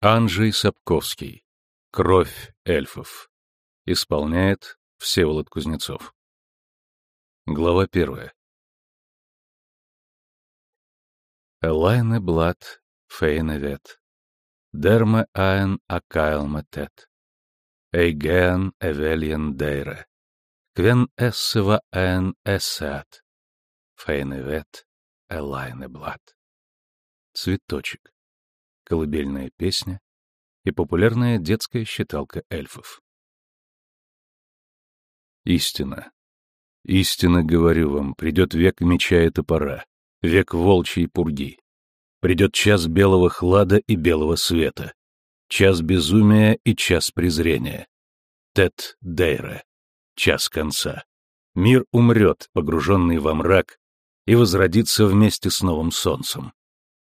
Анджей Сапковский. Кровь эльфов. Исполняет Всеволод Кузнецов. Глава первая. Элайне Блад Фейневет. Дерме Аен Акайл Метет. Эйген Эвельен Дейре. Квен Эссева Эн Эссеат. Фейневет Элайне Блад. Цветочек колыбельная песня и популярная детская считалка эльфов. Истина. Истинно говорю вам, придет век меча и топора, век волчьей пурги. Придет час белого хлада и белого света, час безумия и час презрения. Тет Дейре. Час конца. Мир умрет, погруженный во мрак, и возродится вместе с новым солнцем.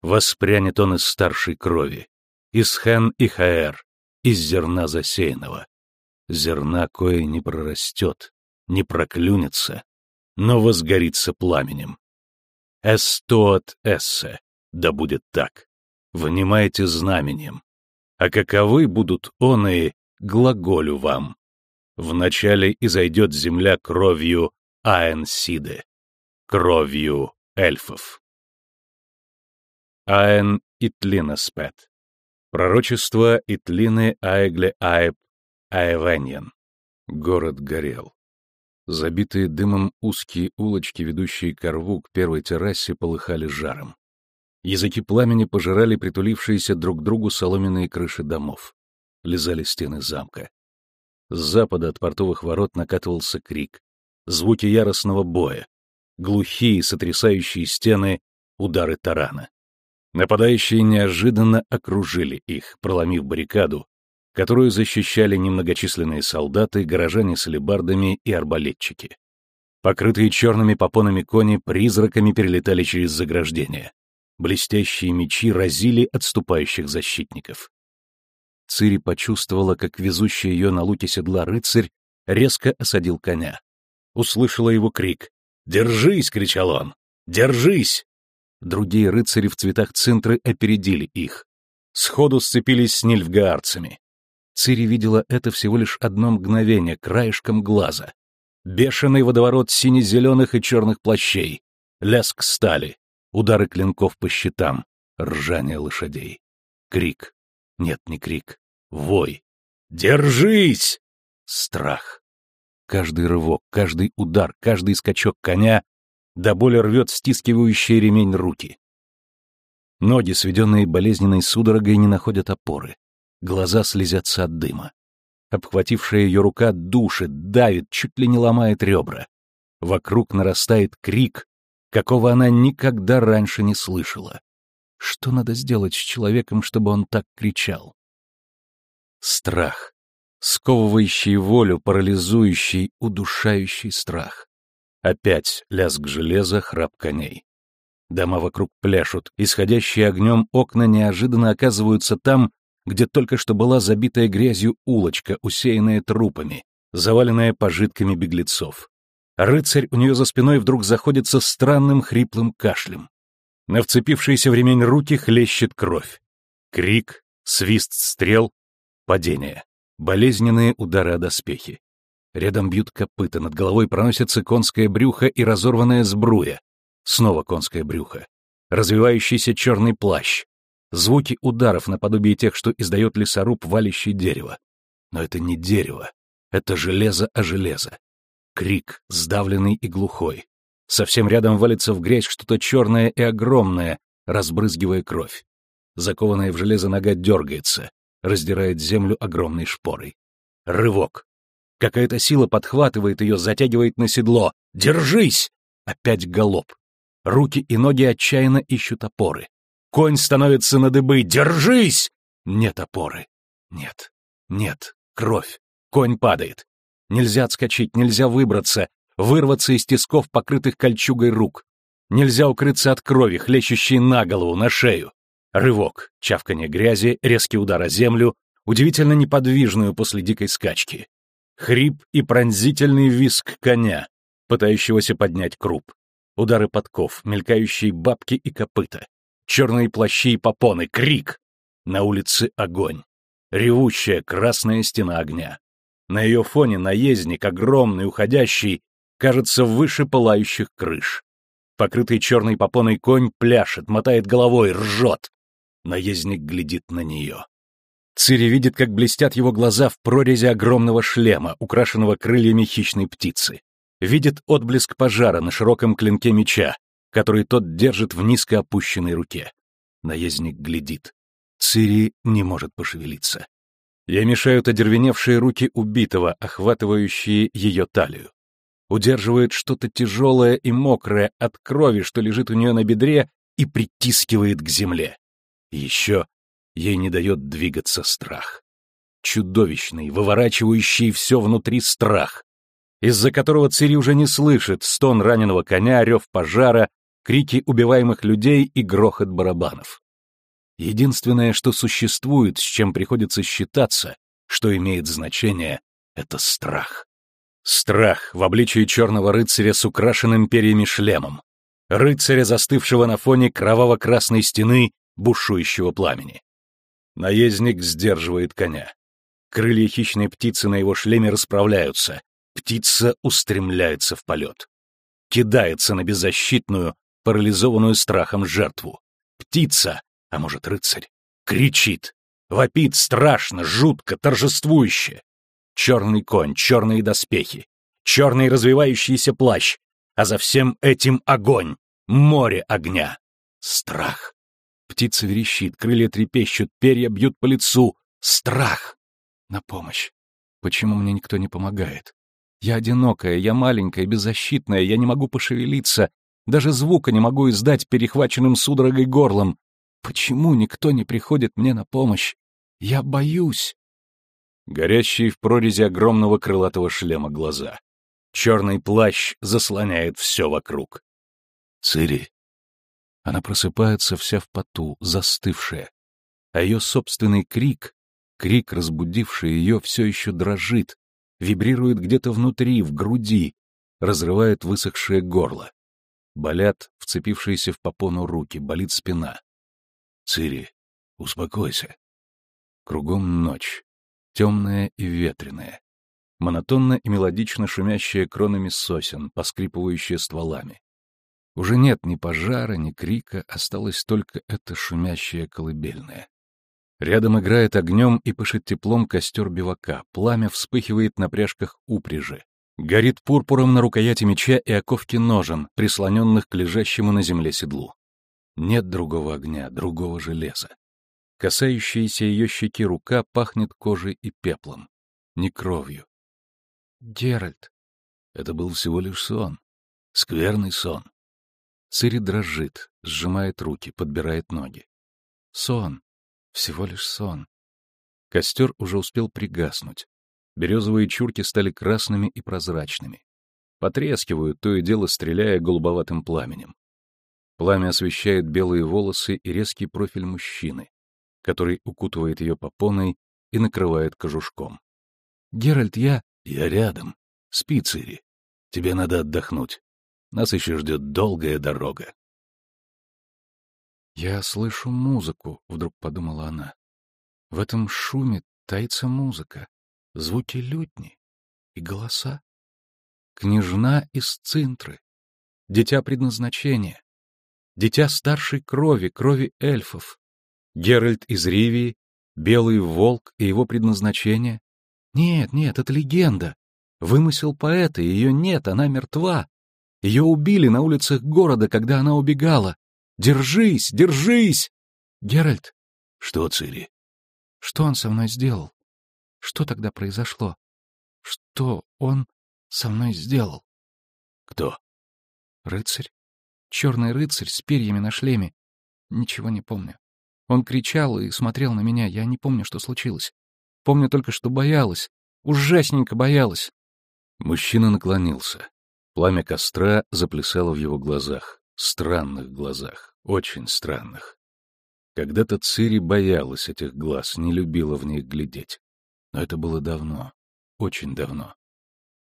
Воспрянет он из старшей крови, из Хэн и Хаэр, из зерна засеянного. Зерна кое не прорастет, не проклюнется, но возгорится пламенем. Эстот эссе, да будет так. Внимайте знаменем. А каковы будут он и глаголю вам. Вначале изойдет земля кровью Аэнсиды, кровью эльфов. Аэн Итлина спет. Пророчество Итлины Аэгле Аэб Аэвеньен. Город горел. Забитые дымом узкие улочки, ведущие к рву, к первой террасе, полыхали жаром. Языки пламени пожирали притулившиеся друг к другу соломенные крыши домов. Лизали стены замка. С запада от портовых ворот накатывался крик. Звуки яростного боя. Глухие, сотрясающие стены, удары тарана. Нападающие неожиданно окружили их, проломив баррикаду, которую защищали немногочисленные солдаты, горожане с алебардами и арбалетчики. Покрытые черными попонами кони призраками перелетали через заграждение. Блестящие мечи разили отступающих защитников. Цири почувствовала, как везущий ее на луке седла рыцарь резко осадил коня. Услышала его крик. «Держись!» — кричал он. «Держись!» Другие рыцари в цветах центры опередили их. Сходу сцепились с нильфгаарцами. Цири видела это всего лишь одно мгновение, краешком глаза. Бешеный водоворот сине-зеленых и черных плащей, лязг стали, удары клинков по щитам, ржание лошадей. Крик. Нет, не крик. Вой. «Держись!» Страх. Каждый рывок, каждый удар, каждый скачок коня до боли рвет стискивающий ремень руки. Ноги, сведенные болезненной судорогой, не находят опоры. Глаза слезятся от дыма. Обхватившая ее рука душит, давит, чуть ли не ломает ребра. Вокруг нарастает крик, какого она никогда раньше не слышала. Что надо сделать с человеком, чтобы он так кричал? Страх. Сковывающий волю, парализующий, удушающий страх. Опять лязг железа, храп коней. Дома вокруг пляшут, исходящие огнем окна неожиданно оказываются там, где только что была забитая грязью улочка, усеянная трупами, заваленная пожитками беглецов. Рыцарь у нее за спиной вдруг заходится странным хриплым кашлем. На вцепившиеся в ремень руки хлещет кровь. Крик, свист стрел, падение, болезненные удары о доспехи. Рядом бьют копыта, над головой проносится конское брюхо и разорванная сбруя. Снова конское брюхо. Развивающийся черный плащ. Звуки ударов наподобие тех, что издает лесоруб, валящий дерево. Но это не дерево. Это железо о железо. Крик, сдавленный и глухой. Совсем рядом валится в грязь что-то черное и огромное, разбрызгивая кровь. Закованная в железо нога дергается, раздирает землю огромной шпорой. Рывок. Какая-то сила подхватывает ее, затягивает на седло. «Держись!» Опять галоп. Руки и ноги отчаянно ищут опоры. Конь становится на дыбы. «Держись!» Нет опоры. Нет. Нет. Кровь. Конь падает. Нельзя отскочить, нельзя выбраться, вырваться из тисков, покрытых кольчугой рук. Нельзя укрыться от крови, хлещущей на голову, на шею. Рывок, чавканье грязи, резкий удар о землю, удивительно неподвижную после дикой скачки. Хрип и пронзительный виск коня, пытающегося поднять круп. Удары подков, мелькающие бабки и копыта. Черные плащи и попоны, крик. На улице огонь. Ревущая красная стена огня. На ее фоне наездник, огромный, уходящий, кажется выше пылающих крыш. Покрытый черной попоной конь пляшет, мотает головой, ржет. Наездник глядит на нее. Цири видит, как блестят его глаза в прорези огромного шлема, украшенного крыльями хищной птицы. Видит отблеск пожара на широком клинке меча, который тот держит в низко опущенной руке. Наездник глядит. Цири не может пошевелиться. Ей мешают одервеневшие руки убитого, охватывающие ее талию удерживает что-то тяжелое и мокрое от крови, что лежит у нее на бедре, и притискивает к земле. еще ей не дает двигаться страх. Чудовищный, выворачивающий все внутри страх, из-за которого Цири уже не слышит стон раненого коня, рев пожара, крики убиваемых людей и грохот барабанов. Единственное, что существует, с чем приходится считаться, что имеет значение, — это страх. Страх в обличии черного рыцаря с украшенным перьями шлемом. Рыцаря, застывшего на фоне кроваво-красной стены бушующего пламени. Наездник сдерживает коня. Крылья хищной птицы на его шлеме расправляются. Птица устремляется в полет. Кидается на беззащитную, парализованную страхом жертву. Птица, а может рыцарь, кричит, вопит страшно, жутко, торжествующе. Черный конь, черные доспехи, черный развивающийся плащ, а за всем этим огонь, море огня, страх. Птица верещит, крылья трепещут, перья бьют по лицу. Страх! На помощь. Почему мне никто не помогает? Я одинокая, я маленькая, беззащитная, я не могу пошевелиться, даже звука не могу издать перехваченным судорогой горлом. Почему никто не приходит мне на помощь? Я боюсь горящие в прорези огромного крылатого шлема глаза. Черный плащ заслоняет все вокруг. Цири. Она просыпается вся в поту, застывшая. А ее собственный крик, крик, разбудивший ее, все еще дрожит, вибрирует где-то внутри, в груди, разрывает высохшее горло. Болят вцепившиеся в попону руки, болит спина. Цири, успокойся. Кругом ночь темная и ветреная, монотонно и мелодично шумящая кронами сосен, поскрипывающая стволами. Уже нет ни пожара, ни крика, осталось только это шумящее колыбельное. Рядом играет огнем и пышет теплом костер бивака, пламя вспыхивает на пряжках упряжи, горит пурпуром на рукояти меча и оковке ножен, прислоненных к лежащему на земле седлу. Нет другого огня, другого железа. Касающаяся ее щеки рука пахнет кожей и пеплом, не кровью. «Геральт!» Это был всего лишь сон. Скверный сон. Цири дрожит, сжимает руки, подбирает ноги. Сон. Всего лишь сон. Костер уже успел пригаснуть. Березовые чурки стали красными и прозрачными. Потрескивают, то и дело стреляя голубоватым пламенем. Пламя освещает белые волосы и резкий профиль мужчины, который укутывает ее попоной и накрывает кожушком. «Геральт, я...» «Я рядом. Спи, Цири. Тебе надо отдохнуть. Нас еще ждет долгая дорога». «Я слышу музыку», — вдруг подумала она. «В этом шуме таится музыка, звуки лютни и голоса. Княжна из Цинтры, дитя предназначения, дитя старшей крови, крови эльфов, Геральт из Ривии, Белый волк и его предназначение? Нет, нет, это легенда. Вымысел поэта, ее нет, она мертва. Ее убили на улицах города, когда она убегала. Держись, держись! Геральт. Что, Цири? Что он со мной сделал? Что тогда произошло? Что он со мной сделал? Кто? Рыцарь. Черный рыцарь с перьями на шлеме. Ничего не помню. Он кричал и смотрел на меня, я не помню, что случилось. Помню только, что боялась, ужасненько боялась. Мужчина наклонился. Пламя костра заплясало в его глазах, странных глазах, очень странных. Когда-то Цири боялась этих глаз, не любила в них глядеть. Но это было давно, очень давно.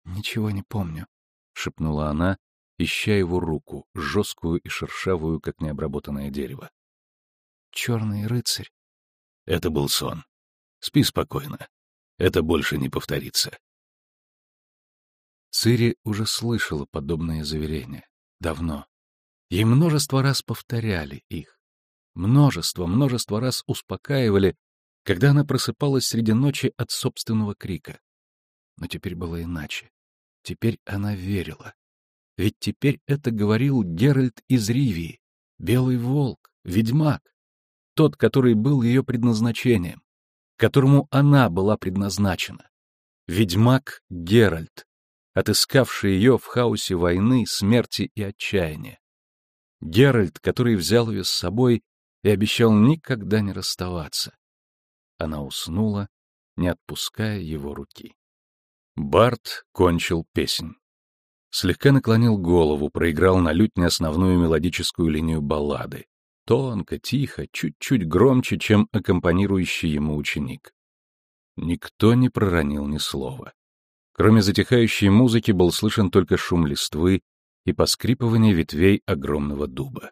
«Ничего не помню», — шепнула она, ища его руку, жесткую и шершавую, как необработанное дерево черный рыцарь. Это был сон. Спи спокойно. Это больше не повторится. Цири уже слышала подобные заверения. Давно. Ей множество раз повторяли их. Множество, множество раз успокаивали, когда она просыпалась среди ночи от собственного крика. Но теперь было иначе. Теперь она верила. Ведь теперь это говорил Геральт из Ривии, белый волк, ведьмак, тот, который был ее предназначением, которому она была предназначена. Ведьмак Геральт, отыскавший ее в хаосе войны, смерти и отчаяния. Геральт, который взял ее с собой и обещал никогда не расставаться. Она уснула, не отпуская его руки. Барт кончил песнь. Слегка наклонил голову, проиграл на лютне основную мелодическую линию баллады. Тонко, тихо, чуть-чуть громче, чем аккомпанирующий ему ученик. Никто не проронил ни слова. Кроме затихающей музыки был слышен только шум листвы и поскрипывание ветвей огромного дуба.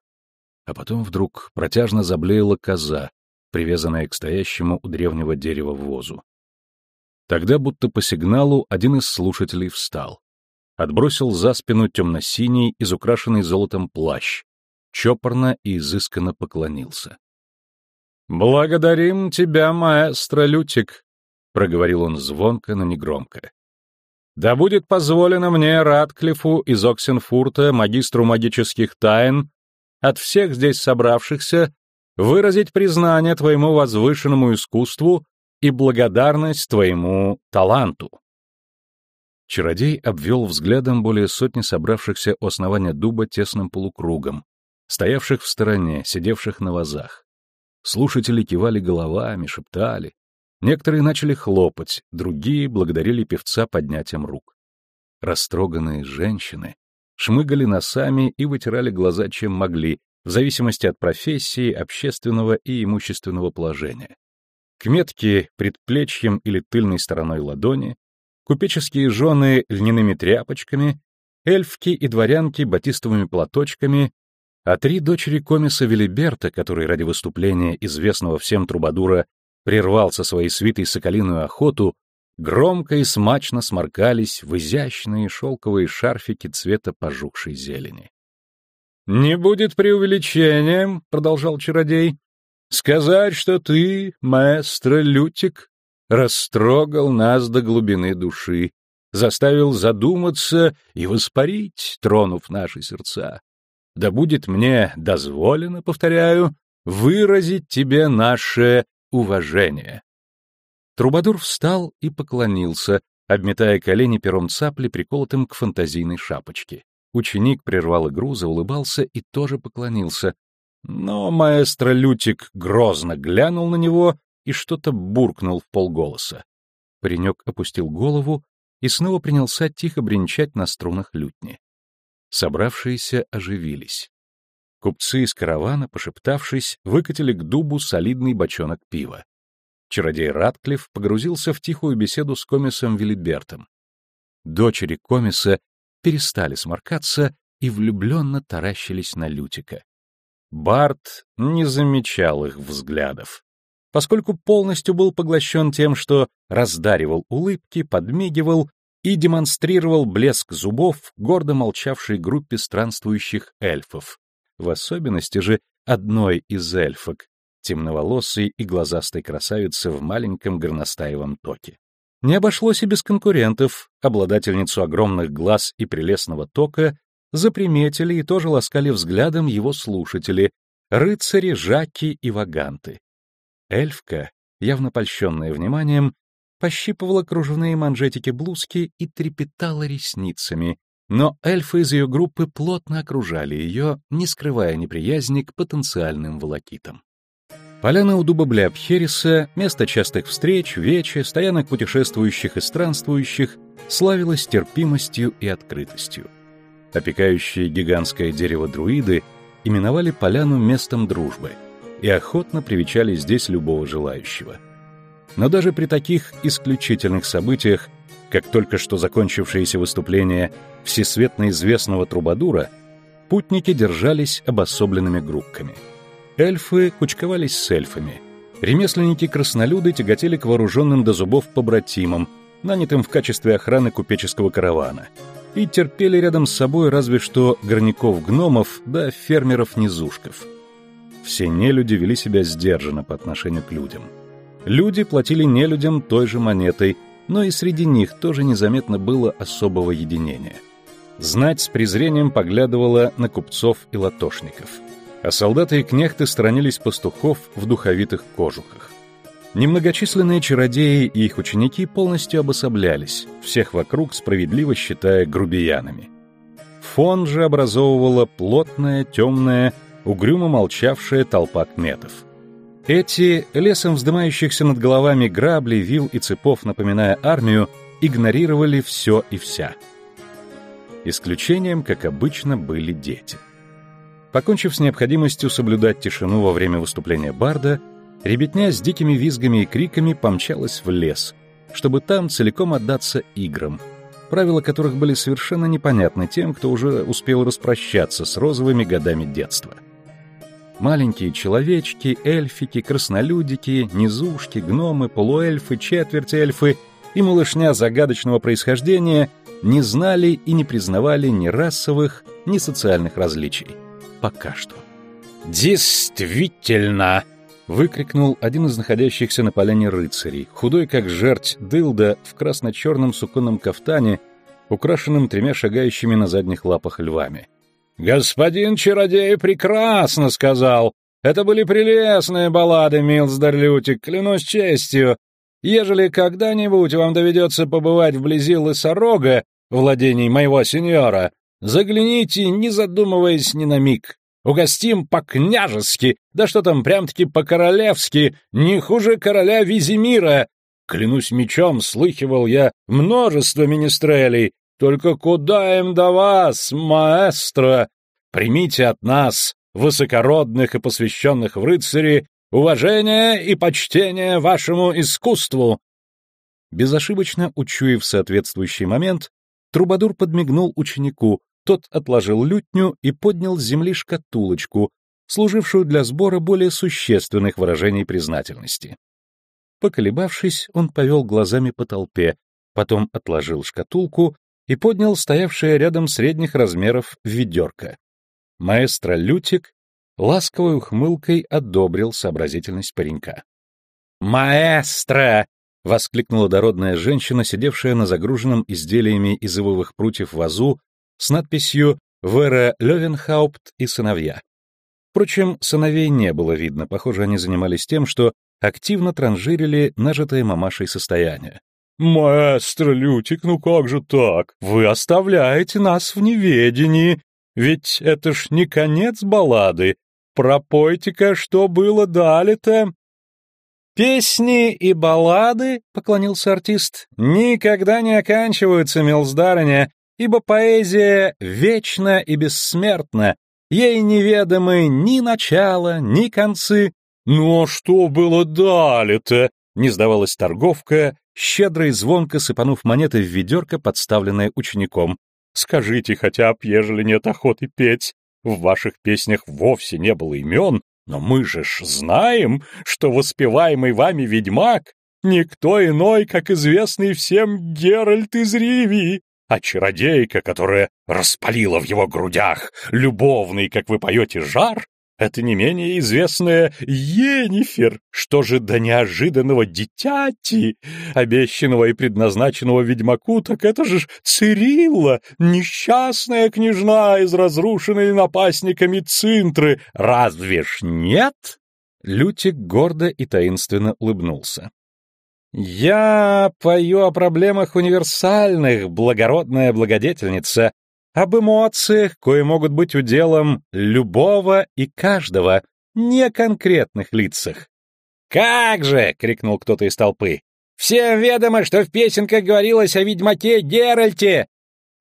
А потом вдруг протяжно заблеяла коза, привязанная к стоящему у древнего дерева возу. Тогда, будто по сигналу, один из слушателей встал. Отбросил за спину темно-синий, изукрашенный золотом плащ, чопорно и изысканно поклонился. «Благодарим тебя, маэстро Лютик», — проговорил он звонко, но негромко. «Да будет позволено мне, Радклифу из Оксенфурта, магистру магических тайн, от всех здесь собравшихся, выразить признание твоему возвышенному искусству и благодарность твоему таланту. Чародей обвел взглядом более сотни собравшихся у основания дуба тесным полукругом, стоявших в стороне, сидевших на вазах. Слушатели кивали головами, шептали. Некоторые начали хлопать, другие благодарили певца поднятием рук. Растроганные женщины шмыгали носами и вытирали глаза чем могли, в зависимости от профессии, общественного и имущественного положения. К метке предплечьем или тыльной стороной ладони, купеческие жены льняными тряпочками, эльфки и дворянки батистовыми платочками, а три дочери комиса Велиберта, который ради выступления известного всем трубадура прервал со своей свитой соколиную охоту, громко и смачно сморкались в изящные шелковые шарфики цвета пожухшей зелени. «Не будет преувеличением», — продолжал чародей, Сказать, что ты, маэстро Лютик, растрогал нас до глубины души, заставил задуматься и воспарить, тронув наши сердца. Да будет мне дозволено, повторяю, выразить тебе наше уважение. Трубадур встал и поклонился, обметая колени пером цапли, приколотым к фантазийной шапочке. Ученик прервал игру, заулыбался и тоже поклонился, но маэстро Лютик грозно глянул на него и что-то буркнул в полголоса. Паренек опустил голову и снова принялся тихо бренчать на струнах лютни. Собравшиеся оживились. Купцы из каравана, пошептавшись, выкатили к дубу солидный бочонок пива. Чародей Радклифф погрузился в тихую беседу с комисом Виллибертом. Дочери комиса перестали сморкаться и влюбленно таращились на Лютика. Барт не замечал их взглядов, поскольку полностью был поглощен тем, что раздаривал улыбки, подмигивал и демонстрировал блеск зубов гордо молчавшей группе странствующих эльфов, в особенности же одной из эльфок, темноволосой и глазастой красавицы в маленьком горностаевом токе. Не обошлось и без конкурентов, обладательницу огромных глаз и прелестного тока заприметили и тоже ласкали взглядом его слушатели, рыцари, жаки и ваганты. Эльфка, явно польщенная вниманием, пощипывала кружевные манжетики блузки и трепетала ресницами, но эльфы из ее группы плотно окружали ее, не скрывая неприязни к потенциальным волокитам. Поляна у дуба Бляпхериса, место частых встреч, вечи, стоянок путешествующих и странствующих, славилась терпимостью и открытостью. Опекающие гигантское дерево друиды именовали поляну местом дружбы и охотно привечали здесь любого желающего. Но даже при таких исключительных событиях, как только что закончившееся выступление всесветно известного трубадура, путники держались обособленными группками. Эльфы кучковались с эльфами, Ремесленники-краснолюды тяготели к вооруженным до зубов побратимам, нанятым в качестве охраны купеческого каравана, и терпели рядом с собой разве что горняков-гномов да фермеров-низушков. Все нелюди вели себя сдержанно по отношению к людям. Люди платили нелюдям той же монетой, но и среди них тоже незаметно было особого единения. Знать с презрением поглядывала на купцов и латошников — а солдаты и кнехты сторонились пастухов в духовитых кожухах. Немногочисленные чародеи и их ученики полностью обособлялись, всех вокруг справедливо считая грубиянами. Фон же образовывала плотная, темная, угрюмо молчавшая толпа кметов. Эти, лесом вздымающихся над головами грабли, вил и цепов, напоминая армию, игнорировали все и вся. Исключением, как обычно, были дети — Покончив с необходимостью соблюдать тишину во время выступления Барда, ребятня с дикими визгами и криками помчалась в лес, чтобы там целиком отдаться играм, правила которых были совершенно непонятны тем, кто уже успел распрощаться с розовыми годами детства. Маленькие человечки, эльфики, краснолюдики, низушки, гномы, полуэльфы, четверть эльфы и малышня загадочного происхождения не знали и не признавали ни расовых, ни социальных различий пока что. «Действительно!» — выкрикнул один из находящихся на поляне рыцарей, худой как жерть дылда в красно-черном суконном кафтане, украшенном тремя шагающими на задних лапах львами. «Господин чародей прекрасно сказал! Это были прелестные баллады, Милсдар Лютик, клянусь честью! Ежели когда-нибудь вам доведется побывать вблизи лысорога, владений моего сеньора, Загляните, не задумываясь ни на миг. Угостим по-княжески, да что там, прям-таки по-королевски, не хуже короля Визимира. Клянусь мечом, слыхивал я множество министрелей. Только куда им до вас, маэстро? Примите от нас, высокородных и посвященных в рыцари, уважение и почтение вашему искусству. Безошибочно учуяв соответствующий момент, Трубадур подмигнул ученику, тот отложил лютню и поднял с земли шкатулочку, служившую для сбора более существенных выражений признательности. Поколебавшись, он повел глазами по толпе, потом отложил шкатулку и поднял стоявшее рядом средних размеров ведерко. Маэстро Лютик ласковой ухмылкой одобрил сообразительность паренька. «Маэстро!» — воскликнула дородная женщина, сидевшая на загруженном изделиями из ивовых прутьев вазу с надписью «Вера Левенхаупт и сыновья». Впрочем, сыновей не было видно, похоже, они занимались тем, что активно транжирили нажитое мамашей состояние. «Маэстро Лютик, ну как же так? Вы оставляете нас в неведении, ведь это ж не конец баллады. Пропойте-ка, что было далее-то?» «Песни и баллады, — поклонился артист, — никогда не оканчиваются, милздарыня, ибо поэзия вечна и бессмертна, ей неведомы ни начало, ни концы. «Ну а что было далее-то?» — не сдавалась торговка, щедро и звонко сыпанув монеты в ведерко, подставленное учеником. «Скажите хотя б, ежели нет охоты петь. В ваших песнях вовсе не было имен, но мы же ж знаем, что воспеваемый вами ведьмак — никто иной, как известный всем Геральт из Ривии а чародейка, которая распалила в его грудях любовный, как вы поете, жар, это не менее известная Енифер. Что же до неожиданного дитяти, обещанного и предназначенного ведьмаку, так это же Цирилла, несчастная княжна из разрушенной напастниками Цинтры. Разве ж нет? Лютик гордо и таинственно улыбнулся. «Я пою о проблемах универсальных, благородная благодетельница, об эмоциях, кои могут быть уделом любого и каждого, не конкретных лицах». «Как же!» — крикнул кто-то из толпы. «Всем ведомо, что в песенках говорилось о ведьмаке Геральте!»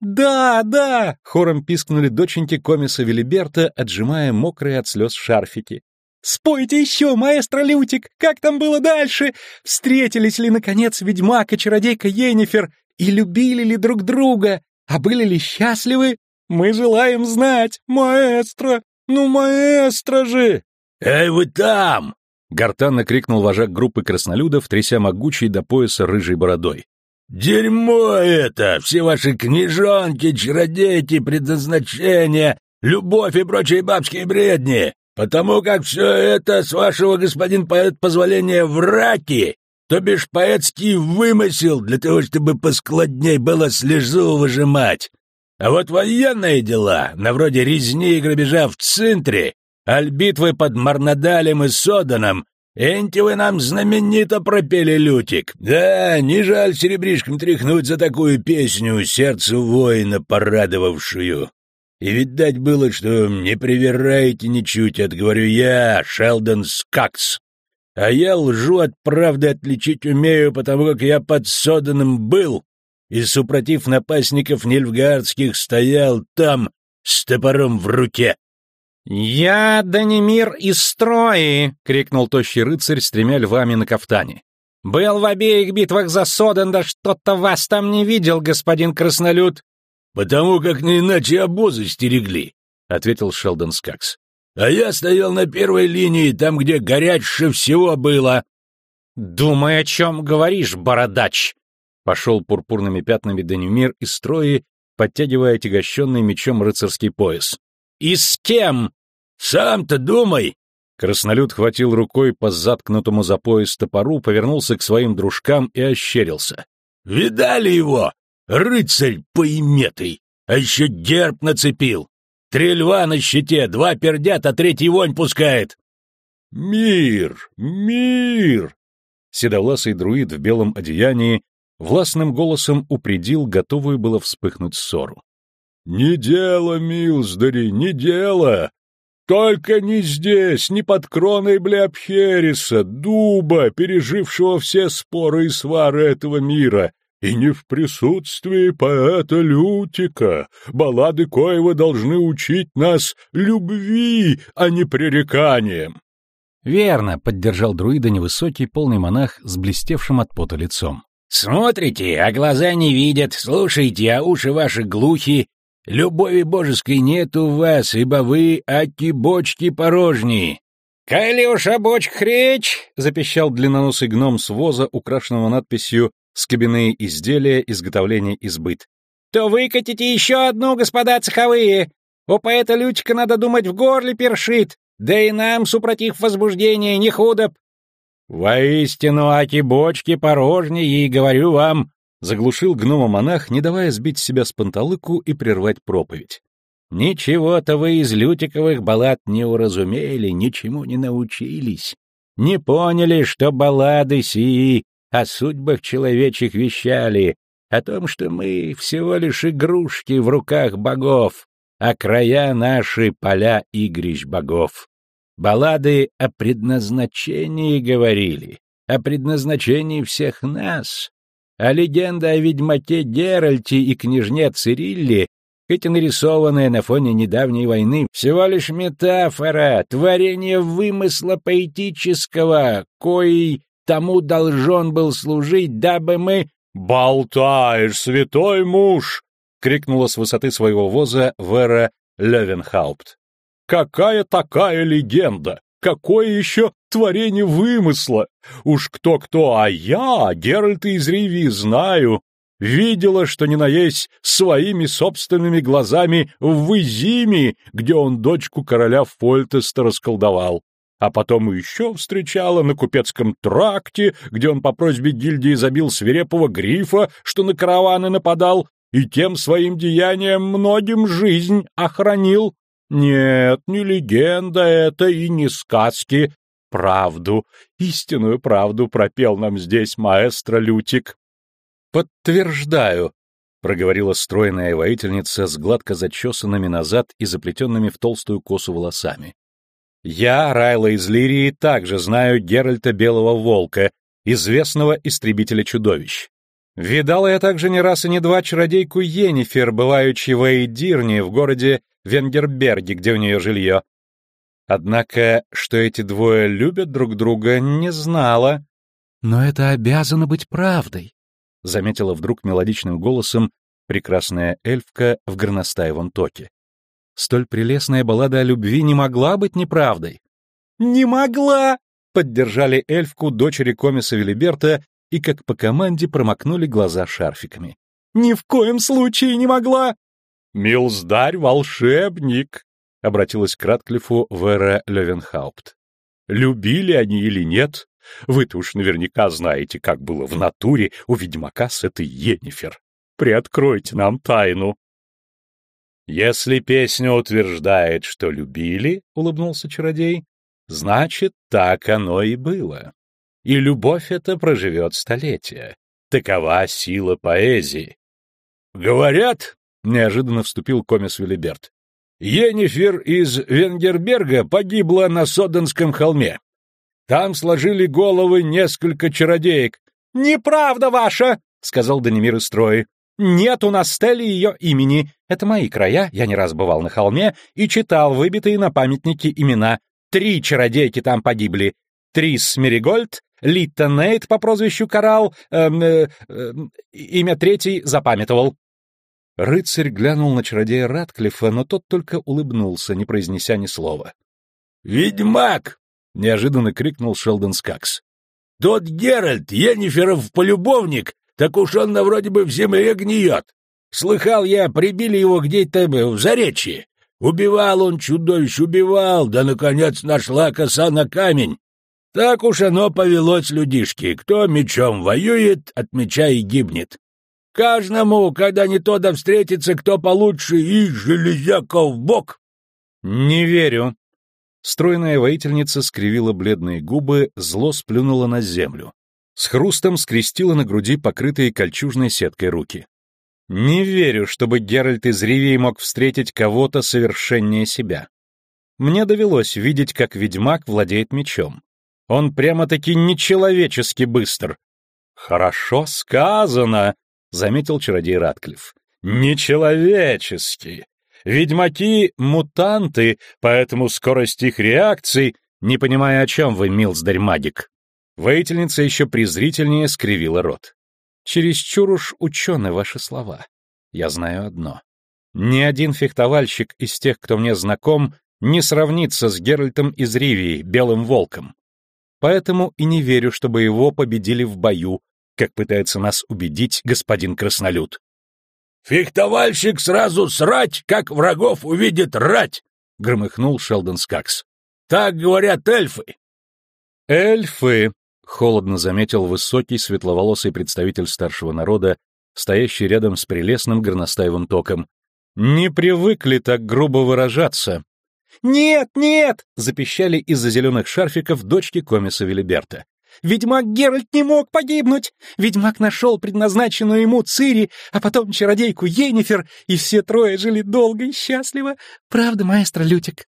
«Да, да!» — хором пискнули доченьки комиса Велиберта, отжимая мокрые от слез шарфики. Спойте еще, маэстро Лютик, как там было дальше? Встретились ли, наконец, ведьмак и чародейка Енифер? И любили ли друг друга? А были ли счастливы? Мы желаем знать, маэстро! Ну, маэстро же!» «Эй, вы там!» Гортанно крикнул вожак группы краснолюдов, тряся могучей до пояса рыжей бородой. «Дерьмо это! Все ваши книжонки, чародейки, предназначения, любовь и прочие бабские бредни! Потому как все это, с вашего, господин поэт, позволения враки, то бишь поэтский вымысел для того, чтобы поскладней было слезу выжимать. А вот военные дела, на вроде резни и грабежа в центре, аль битвы под Марнадалем и Соданом, Энти вы нам знаменито пропели, Лютик. Да, не жаль серебришком тряхнуть за такую песню, сердце воина порадовавшую. И ведь дать было, что не привирайте ничуть, отговорю я, Шелдон Скакс. А я лжу от правды отличить умею, потому как я под Соданом был, и, супротив напастников нильфгардских, стоял там с топором в руке. «Я Данимир из Строи!» — крикнул тощий рыцарь с тремя львами на кафтане. «Был в обеих битвах за Соден, да что-то вас там не видел, господин краснолюд!» «Потому как не иначе обозы стерегли», — ответил Шелдон Скакс. «А я стоял на первой линии, там, где горячше всего было». «Думай, о чем говоришь, бородач!» Пошел пурпурными пятнами Данимир из Строи, подтягивая отягощенный мечом рыцарский пояс. «И с кем?» «Сам-то думай!» Краснолюд хватил рукой по заткнутому за пояс топору, повернулся к своим дружкам и ощерился. «Видали его? Рыцарь поиметый! А еще герб нацепил! Три льва на щите, два пердят, а третий вонь пускает!» «Мир! Мир!» Седовласый друид в белом одеянии властным голосом упредил готовую было вспыхнуть ссору. «Не дело, милздари, не дело! Только не здесь, не под кроной Блеопхериса, дуба, пережившего все споры и свары этого мира, и не в присутствии поэта Лютика, баллады коего должны учить нас любви, а не пререканиям. «Верно», — поддержал друида невысокий полный монах с блестевшим от пота лицом. «Смотрите, а глаза не видят, слушайте, а уши ваши глухи, Любови божеской нет у вас, ибо вы аки бочки порожние. «Коли уж о бочках речь!» — запищал длинноносый гном с воза, украшенного надписью «Скобяные изделия, изготовления избыт». «То выкатите еще одну, господа цеховые! У поэта Лютика, надо думать, в горле першит, да и нам, супротив возбуждения, не худо б!» «Воистину, аки бочки порожние, и говорю вам, Заглушил гнома монах, не давая сбить себя с панталыку и прервать проповедь. «Ничего-то вы из лютиковых баллад не уразумели, ничему не научились. Не поняли, что баллады сии о судьбах человечих вещали, о том, что мы всего лишь игрушки в руках богов, а края наши — поля игрищ богов. Баллады о предназначении говорили, о предназначении всех нас, а легенда о ведьмаке Геральте и княжне Цирилле, хоть и нарисованная на фоне недавней войны, всего лишь метафора, творение вымысла поэтического, коей тому должен был служить, дабы мы... «Болтаешь, святой муж!» — крикнула с высоты своего воза Вера Левенхаупт. «Какая такая легенда? Какое еще творение вымысла? Уж кто-кто, а я, Геральт из Риви, знаю. Видела, что не наесть своими собственными глазами в Изиме, где он дочку короля Фольтеста расколдовал. А потом еще встречала на купецком тракте, где он по просьбе гильдии забил свирепого грифа, что на караваны нападал, и тем своим деянием многим жизнь охранил. Нет, не легенда это и не сказки. Правду, истинную правду пропел нам здесь маэстро Лютик. Подтверждаю, проговорила стройная воительница с гладко зачесанными назад и заплетенными в толстую косу волосами. Я, Райла из Лирии, также знаю Геральта Белого Волка, известного истребителя чудовищ. Видала я также не раз и не два чародейку Йеннифер, бывающей в Эйдирне, в городе Венгерберге, где у нее жилье. Однако, что эти двое любят друг друга, не знала. «Но это обязано быть правдой», — заметила вдруг мелодичным голосом прекрасная эльфка в горностаевом токе. Столь прелестная баллада о любви не могла быть неправдой. «Не могла!» поддержали эльфку, дочери комиса Велиберта, и как по команде промокнули глаза шарфиками. «Ни в коем случае не могла!» «Милздарь — волшебник!» — обратилась к Ратклифу Вера Левенхаупт. «Любили они или нет? Вы-то уж наверняка знаете, как было в натуре у ведьмака с этой Енифер. Приоткройте нам тайну!» «Если песня утверждает, что любили, — улыбнулся чародей, — значит, так оно и было. И любовь эта проживет столетия. Такова сила поэзии. «Говорят, — неожиданно вступил комис Виллиберт, — Енифер из Венгерберга погибла на Соденском холме. Там сложили головы несколько чародеек. «Неправда ваша!» — сказал Данимир из строя. Нет у нас стели ее имени. Это мои края, я не раз бывал на холме и читал выбитые на памятнике имена. Три чародейки там погибли. Трис Меригольд, Литта Нейт по прозвищу Коралл, эм, э, э, имя третий запамятовал. Рыцарь глянул на чародея Ратклифа, но тот только улыбнулся, не произнеся ни слова. «Ведьмак!» — неожиданно крикнул Шелдон Скакс. «Тот Геральт, Ениферов полюбовник, так уж он на вроде бы в земле гниет. Слыхал я, прибили его где-то в Заречье. Убивал он чудовищ, убивал, да, наконец, нашла коса на камень. Так уж оно повелось, людишки. Кто мечом воюет, от меча и гибнет. Каждому, когда не то да встретится, кто получше, и железяка в бок. Не верю. Стройная воительница скривила бледные губы, зло сплюнула на землю с хрустом скрестила на груди покрытые кольчужной сеткой руки. Не верю, чтобы Геральт из Ривии мог встретить кого-то совершеннее себя. Мне довелось видеть, как ведьмак владеет мечом. Он прямо-таки нечеловечески быстр. Хорошо сказано, заметил чародей Ратклифф. Нечеловечески. Ведьмаки — мутанты, поэтому скорость их реакций... Не понимая, о чем вы, милздарь-магик. Воительница еще презрительнее скривила рот. «Чересчур уж учены ваши слова. Я знаю одно. Ни один фехтовальщик из тех, кто мне знаком, не сравнится с Геральтом из Ривии, Белым Волком. Поэтому и не верю, чтобы его победили в бою, как пытается нас убедить господин Краснолюд. «Фехтовальщик сразу срать, как врагов увидит рать!» — громыхнул Шелдон Скакс. «Так говорят эльфы!» «Эльфы!» Холодно заметил высокий светловолосый представитель старшего народа, стоящий рядом с прелестным горностаевым током. «Не привыкли так грубо выражаться». «Нет, нет!» — запищали из-за зеленых шарфиков дочки комиса Велиберта. «Ведьмак Геральт не мог погибнуть! Ведьмак нашел предназначенную ему Цири, а потом чародейку Енифер, и все трое жили долго и счастливо. Правда, маэстро Лютик?»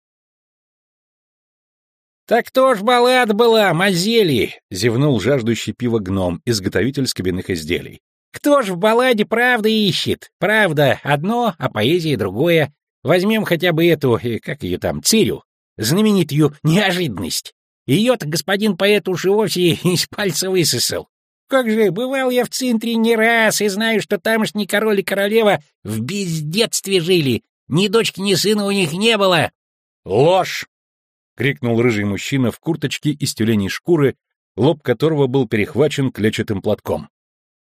«Так кто ж баллад была, Мазели?» — зевнул жаждущий пива гном, изготовитель скобяных изделий. «Кто ж в балладе правды ищет? Правда одно, а поэзия другое. Возьмем хотя бы эту, э, как ее там, Цирю, знаменитую неожиданность. Ее-то господин поэт уж и вовсе из пальца высосал. Как же, бывал я в центре не раз и знаю, что тамошний король и королева в бездетстве жили. Ни дочки, ни сына у них не было. Ложь! — крикнул рыжий мужчина в курточке из тюленей шкуры, лоб которого был перехвачен клетчатым платком.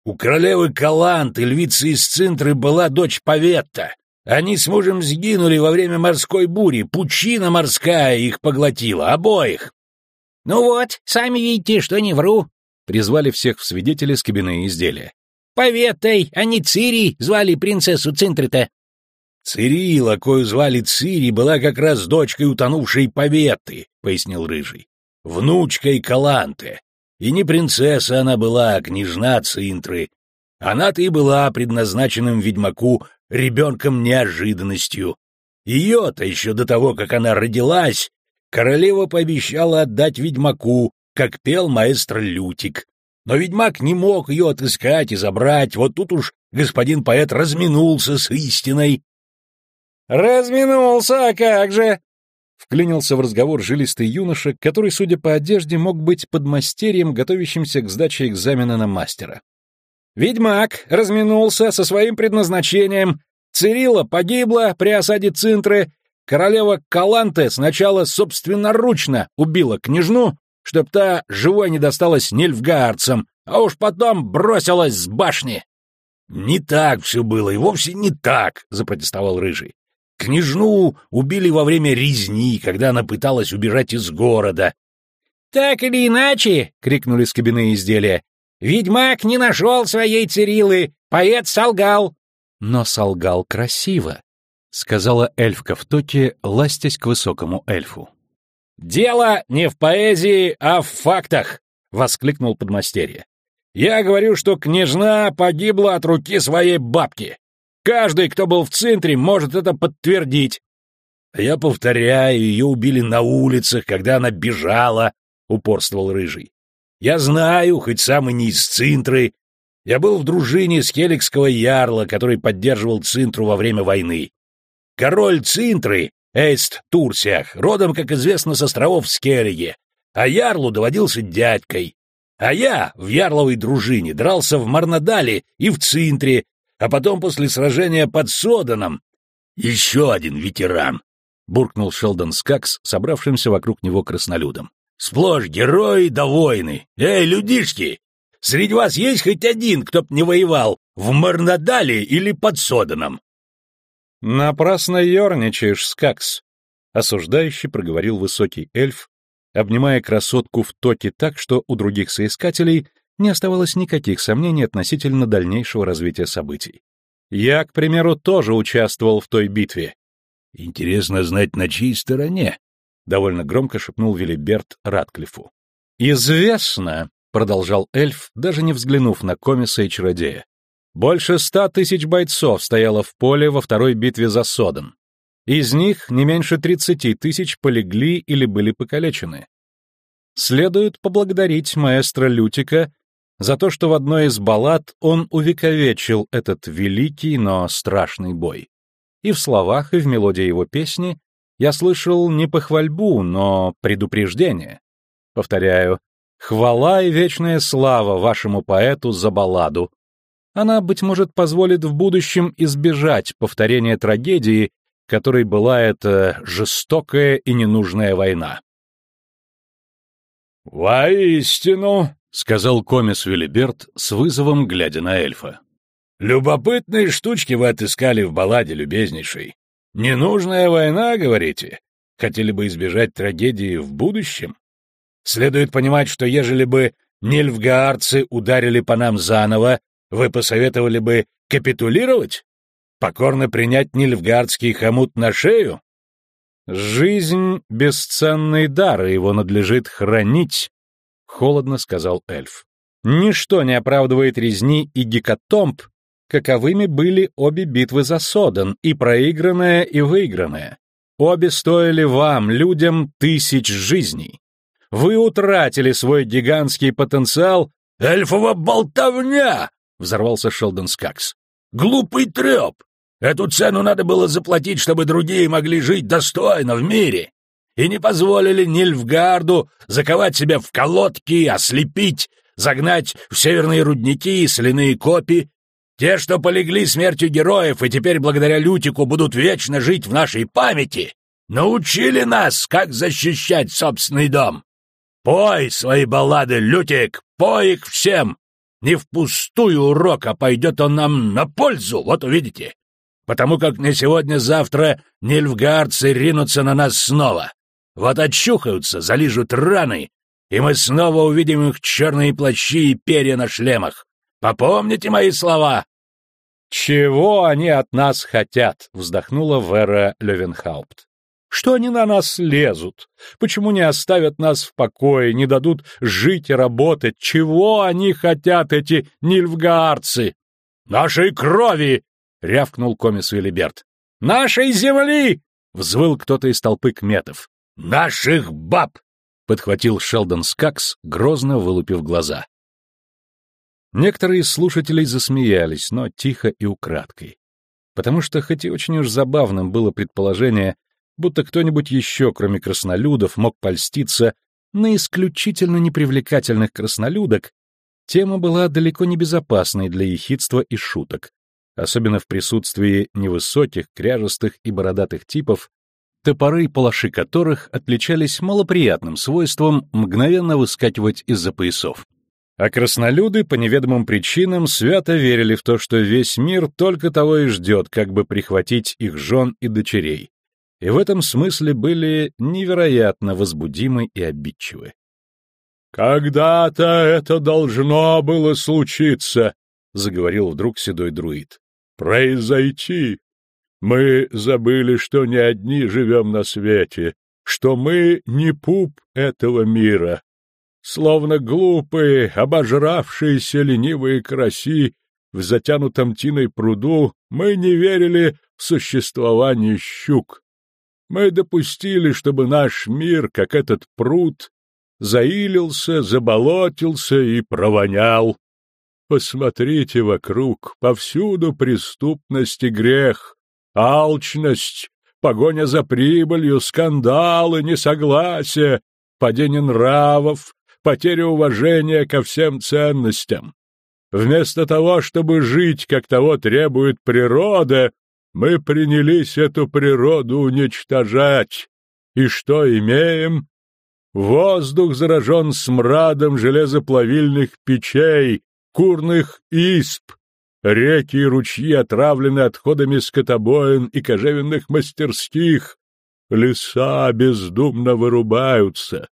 «У королевы Калант и львицы из Цинтры была дочь Паветта. Они с мужем сгинули во время морской бури, пучина морская их поглотила, обоих». «Ну вот, сами видите, что не вру», — призвали всех в свидетели скобяные изделия. «Поветой, а не Цири, звали принцессу Цинтры-то». Цирила, кою звали Цири, была как раз дочкой утонувшей Поветы, — пояснил Рыжий. Внучкой Каланте. И не принцесса она была, а княжна Цинтры. Она-то и была предназначенным ведьмаку ребенком-неожиданностью. Ее-то еще до того, как она родилась, королева пообещала отдать ведьмаку, как пел маэстро Лютик. Но ведьмак не мог ее отыскать и забрать, вот тут уж господин поэт разминулся с истиной «Разминулся, а как же!» Вклинился в разговор жилистый юноша, который, судя по одежде, мог быть подмастерьем, готовящимся к сдаче экзамена на мастера. «Ведьмак разминулся со своим предназначением. Цирила погибла при осаде Цинтры. Королева Каланте сначала собственноручно убила княжну, чтоб та живой не досталась нельфгаарцам, а уж потом бросилась с башни. «Не так все было, и вовсе не так», — запротестовал Рыжий. «Княжну убили во время резни, когда она пыталась убежать из города». «Так или иначе», — крикнули с кабины изделия, — «ведьмак не нашел своей Цирилы, поэт солгал». «Но солгал красиво», — сказала эльфка в токе, ластясь к высокому эльфу. «Дело не в поэзии, а в фактах!» — воскликнул подмастерье. «Я говорю, что княжна погибла от руки своей бабки. Каждый, кто был в центре, может это подтвердить». «Я повторяю, ее убили на улицах, когда она бежала», — упорствовал Рыжий. «Я знаю, хоть сам и не из Цинтры. Я был в дружине с Хеликского ярла, который поддерживал Цинтру во время войны. Король Цинтры Эйст Турсиах, родом, как известно, с островов Скеллиге, а Ярлу доводился дядькой. А я в Ярловой дружине дрался в Марнадале и в Цинтре, а потом после сражения под Соданом. Еще один ветеран, — буркнул Шелдон Скакс, собравшимся вокруг него краснолюдом. Сплошь герои да воины. Эй, людишки, среди вас есть хоть один, кто б не воевал в Марнадале или под Соданом? «Напрасно ерничаешь, Скакс», — осуждающий проговорил высокий эльф, обнимая красотку в токе так, что у других соискателей не оставалось никаких сомнений относительно дальнейшего развития событий. «Я, к примеру, тоже участвовал в той битве». «Интересно знать, на чьей стороне?» — довольно громко шепнул Виллиберт Ратклифу. «Известно», — продолжал эльф, даже не взглянув на комиса и чародея, больше ста тысяч бойцов стояло в поле во второй битве за Соден. Из них не меньше тридцати тысяч полегли или были покалечены. Следует поблагодарить маэстро Лютика за то, что в одной из баллад он увековечил этот великий, но страшный бой. И в словах, и в мелодии его песни я слышал не похвальбу, но предупреждение. Повторяю, хвала и вечная слава вашему поэту за балладу, она, быть может, позволит в будущем избежать повторения трагедии, которой была эта жестокая и ненужная война. «Воистину», — сказал комис Виллиберт с вызовом, глядя на эльфа. «Любопытные штучки вы отыскали в балладе, любезнейший. Ненужная война, говорите? Хотели бы избежать трагедии в будущем? Следует понимать, что ежели бы нильфгаарцы ударили по нам заново, вы посоветовали бы капитулировать? Покорно принять нильфгардский хомут на шею? Жизнь — бесценный дар, и его надлежит хранить, — холодно сказал эльф. Ничто не оправдывает резни и гекатомб, каковыми были обе битвы за Содан, и проигранная, и выигранная. Обе стоили вам, людям, тысяч жизней. Вы утратили свой гигантский потенциал. Эльфова болтовня! — взорвался Шелдон Скакс. «Глупый треп! Эту цену надо было заплатить, чтобы другие могли жить достойно в мире. И не позволили Нильфгарду заковать себя в колодки, ослепить, загнать в северные рудники и соляные копи. Те, что полегли смертью героев и теперь благодаря Лютику будут вечно жить в нашей памяти, научили нас, как защищать собственный дом. Пой свои баллады, Лютик, пой их всем, не впустую урок, а пойдет он нам на пользу, вот увидите. Потому как не сегодня-завтра нильфгардцы ринутся на нас снова. Вот очухаются, залижут раны, и мы снова увидим их черные плащи и перья на шлемах. Попомните мои слова!» «Чего они от нас хотят?» — вздохнула Вера Левенхаупт. Что они на нас лезут? Почему не оставят нас в покое, не дадут жить и работать? Чего они хотят, эти нильфгаарцы? Нашей крови! — рявкнул комис Виллиберт. «Нашей земли!» — взвыл кто-то из толпы кметов. «Наших баб!» — подхватил Шелдон Скакс, грозно вылупив глаза. Некоторые из слушателей засмеялись, но тихо и украдкой. Потому что, хоть и очень уж забавным было предположение, будто кто-нибудь еще, кроме краснолюдов, мог польститься на исключительно непривлекательных краснолюдок, тема была далеко не безопасной для ехидства и шуток, особенно в присутствии невысоких, кряжестых и бородатых типов, топоры и палаши которых отличались малоприятным свойством мгновенно выскакивать из-за поясов. А краснолюды по неведомым причинам свято верили в то, что весь мир только того и ждет, как бы прихватить их жен и дочерей. И в этом смысле были невероятно возбудимы и обидчивы. «Когда-то это должно было случиться», — заговорил вдруг седой друид. «Произойти. Мы забыли, что не одни живем на свете, что мы не пуп этого мира, Словно глупые, обожравшиеся ленивые караси в затянутом тиной пруду, мы не верили в существование щук. Мы допустили, чтобы наш мир, как этот пруд, заилился, заболотился и провонял. Посмотрите вокруг, повсюду преступность и грех, алчность, погоня за прибылью, скандалы, несогласия, падение нравов, потеря уважения ко всем ценностям. Вместо того, чтобы жить, как того требует природа, мы принялись эту природу уничтожать. И что имеем? Воздух заражен смрадом железоплавильных печей, курных исп. Реки и ручьи отравлены отходами скотобоин и кожевенных мастерских. Леса бездумно вырубаются.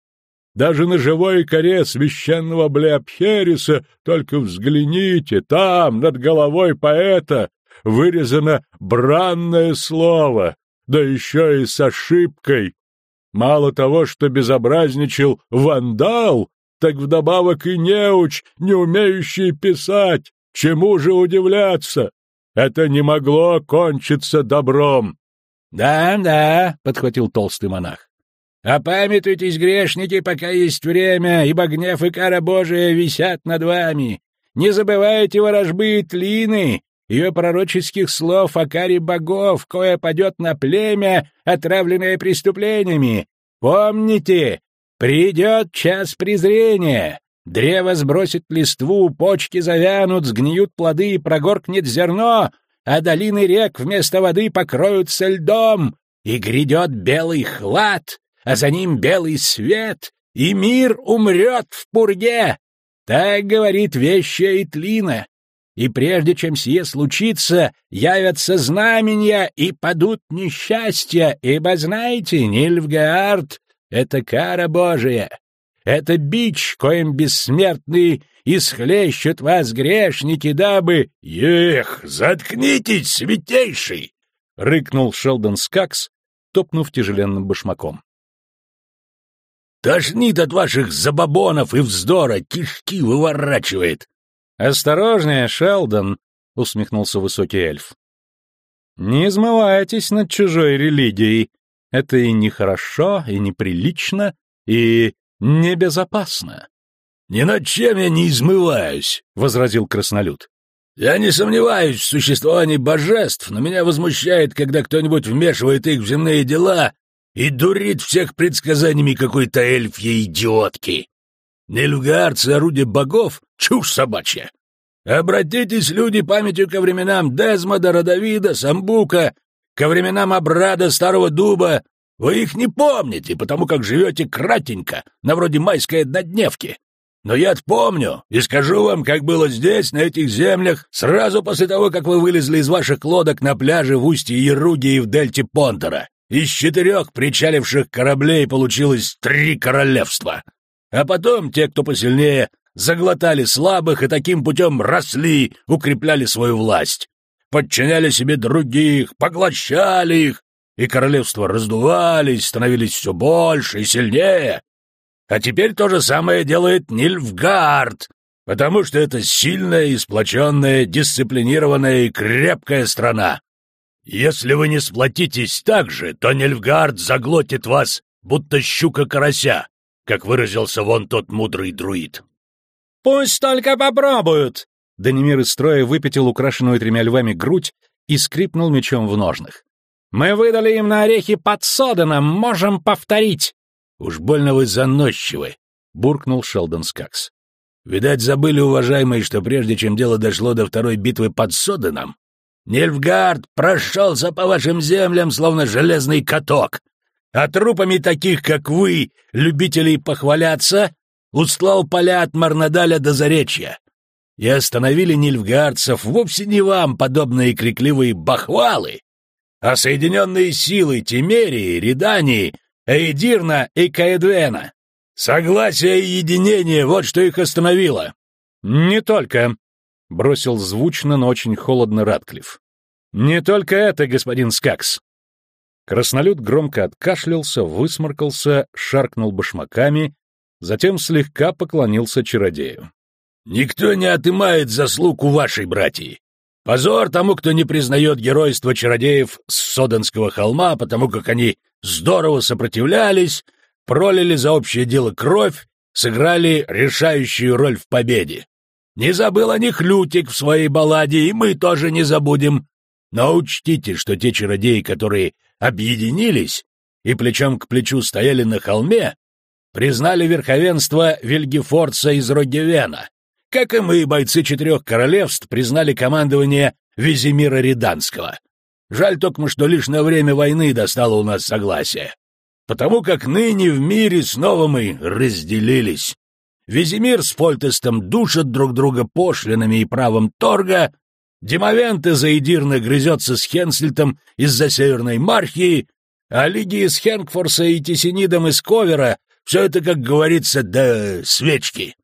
Даже на живой коре священного Блеопхериса, только взгляните, там, над головой поэта, вырезано бранное слово, да еще и с ошибкой. Мало того, что безобразничал вандал, так вдобавок и неуч, не умеющий писать. Чему же удивляться? Это не могло кончиться добром. «Да, — Да-да, — подхватил толстый монах. Опамятуйтесь, грешники, пока есть время, ибо гнев и кара Божия висят над вами. Не забывайте ворожбы и тлины, ее пророческих слов о каре богов, кое падет на племя, отравленное преступлениями. Помните, придет час презрения. Древо сбросит листву, почки завянут, сгниют плоды и прогоркнет зерно, а долины рек вместо воды покроются льдом, и грядет белый хлад, а за ним белый свет, и мир умрет в пурге. Так говорит вещая Итлина. И прежде чем сие случится, явятся знамения и падут несчастья, ибо знаете, Нильфгаард — это кара Божия. Это бич, коим бессмертные исхлещут вас, грешники, дабы... — Эх, заткнитесь, святейший! — рыкнул Шелдон Скакс, топнув тяжеленным башмаком. Тошнит от ваших забабонов и вздора, кишки выворачивает. Осторожнее, Шелдон, усмехнулся высокий эльф. Не измывайтесь над чужой религией. Это и нехорошо, и неприлично, и небезопасно. Ни над чем я не измываюсь, возразил краснолюд. Я не сомневаюсь в существовании божеств, но меня возмущает, когда кто-нибудь вмешивает их в земные дела и дурит всех предсказаниями какой-то эльфьей идиотки. Нильфгаарцы — орудие богов — чушь собачья. Обратитесь, люди, памятью ко временам Дезмода, Родовида, Самбука, ко временам Абрада, Старого Дуба. Вы их не помните, потому как живете кратенько, на вроде майской однодневки. Но я помню и скажу вам, как было здесь, на этих землях, сразу после того, как вы вылезли из ваших лодок на пляже в устье Яруги и в дельте Понтера. Из четырех причаливших кораблей получилось три королевства. А потом те, кто посильнее, заглотали слабых и таким путем росли, укрепляли свою власть. Подчиняли себе других, поглощали их, и королевства раздувались, становились все больше и сильнее. А теперь то же самое делает Нильфгард, потому что это сильная, сплоченная, дисциплинированная и крепкая страна. Если вы не сплотитесь так же, то Нельфгард заглотит вас, будто щука-карася, как выразился вон тот мудрый друид. «Пусть только попробуют!» Данимир из строя выпятил украшенную тремя львами грудь и скрипнул мечом в ножнах. «Мы выдали им на орехи под Соданом, можем повторить!» «Уж больно вы заносчивы!» — буркнул Шелдон Скакс. «Видать, забыли, уважаемые, что прежде чем дело дошло до второй битвы под Соданом, Нильфгард прошелся по вашим землям, словно железный каток, а трупами таких, как вы, любителей похваляться, устлал поля от Марнадаля до Заречья. И остановили нильфгардцев вовсе не вам подобные крикливые бахвалы, а соединенные силы Тимерии, Редании, Эйдирна и Каэдвена. Согласие и единение — вот что их остановило. «Не только», — бросил звучно, но очень холодно Радклифф. «Не только это, господин Скакс». Краснолюд громко откашлялся, высморкался, шаркнул башмаками, затем слегка поклонился чародею. «Никто не отымает заслуг у вашей братьи. Позор тому, кто не признает геройство чародеев с Соденского холма, потому как они здорово сопротивлялись, пролили за общее дело кровь, сыграли решающую роль в победе. Не забыл о них Лютик в своей балладе, и мы тоже не забудем. Но учтите, что те чародеи, которые объединились и плечом к плечу стояли на холме, признали верховенство Вильгефорца из Рогевена, как и мы, бойцы четырех королевств, признали командование Визимира Реданского. Жаль только, что лишь на время войны достало у нас согласие. Потому как ныне в мире снова мы разделились. Визимир с Фольтестом душат друг друга пошлинами и правом торга, Демовенты заидирно грызется с Хенсельтом из-за Северной Мархии, а Лигии с Хенкфорса и Тесенидом из Ковера все это, как говорится, до свечки.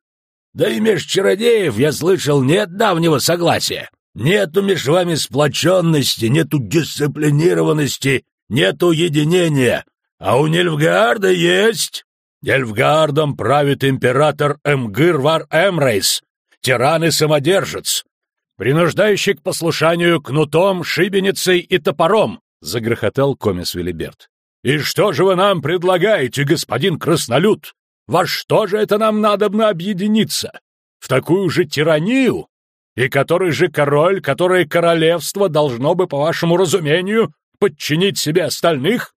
Да и меж чародеев, я слышал, нет давнего согласия. Нету меж вами сплоченности, нету дисциплинированности, нету единения. А у Нильфгаарда есть. Нильфгаардом правит император Эмгир Вар Эмрейс, тиран и самодержец, принуждающий к послушанию кнутом, шибеницей и топором, — загрохотал комис Велиберт. — И что же вы нам предлагаете, господин краснолюд? Во что же это нам надобно объединиться? В такую же тиранию? И который же король, которое королевство должно бы, по вашему разумению, подчинить себе остальных?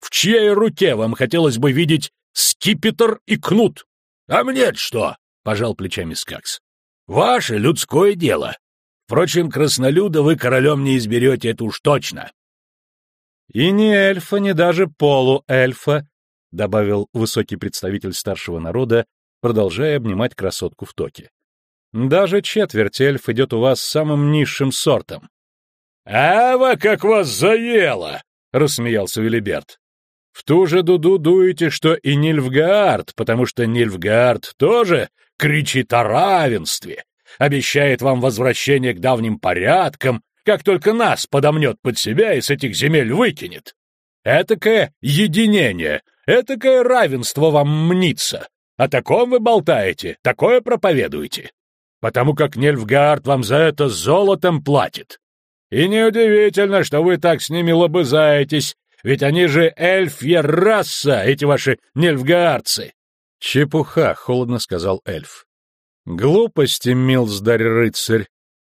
В чьей руке вам хотелось бы видеть скипетр и кнут? — А мне что? — пожал плечами Скакс. — Ваше людское дело. Впрочем, краснолюда вы королем не изберете, это уж точно. — И ни эльфа, ни даже полуэльфа, — добавил высокий представитель старшего народа, продолжая обнимать красотку в токе. — Даже четверть эльф идет у вас самым низшим сортом. — Ава, как вас заело! — рассмеялся Велиберт. — В ту же дуду дуете, что и Нильфгаард, потому что Нильфгаард тоже кричит о равенстве, обещает вам возвращение к давним порядкам, как только нас подомнет под себя и с этих земель выкинет. Этакое единение, этакое равенство вам мнится. О таком вы болтаете, такое проповедуете. Потому как Нельфгард вам за это золотом платит. И неудивительно, что вы так с ними лобызаетесь, ведь они же эльфья раса, эти ваши нельфгаардцы. Чепуха, холодно сказал эльф. Глупости, милздарь-рыцарь.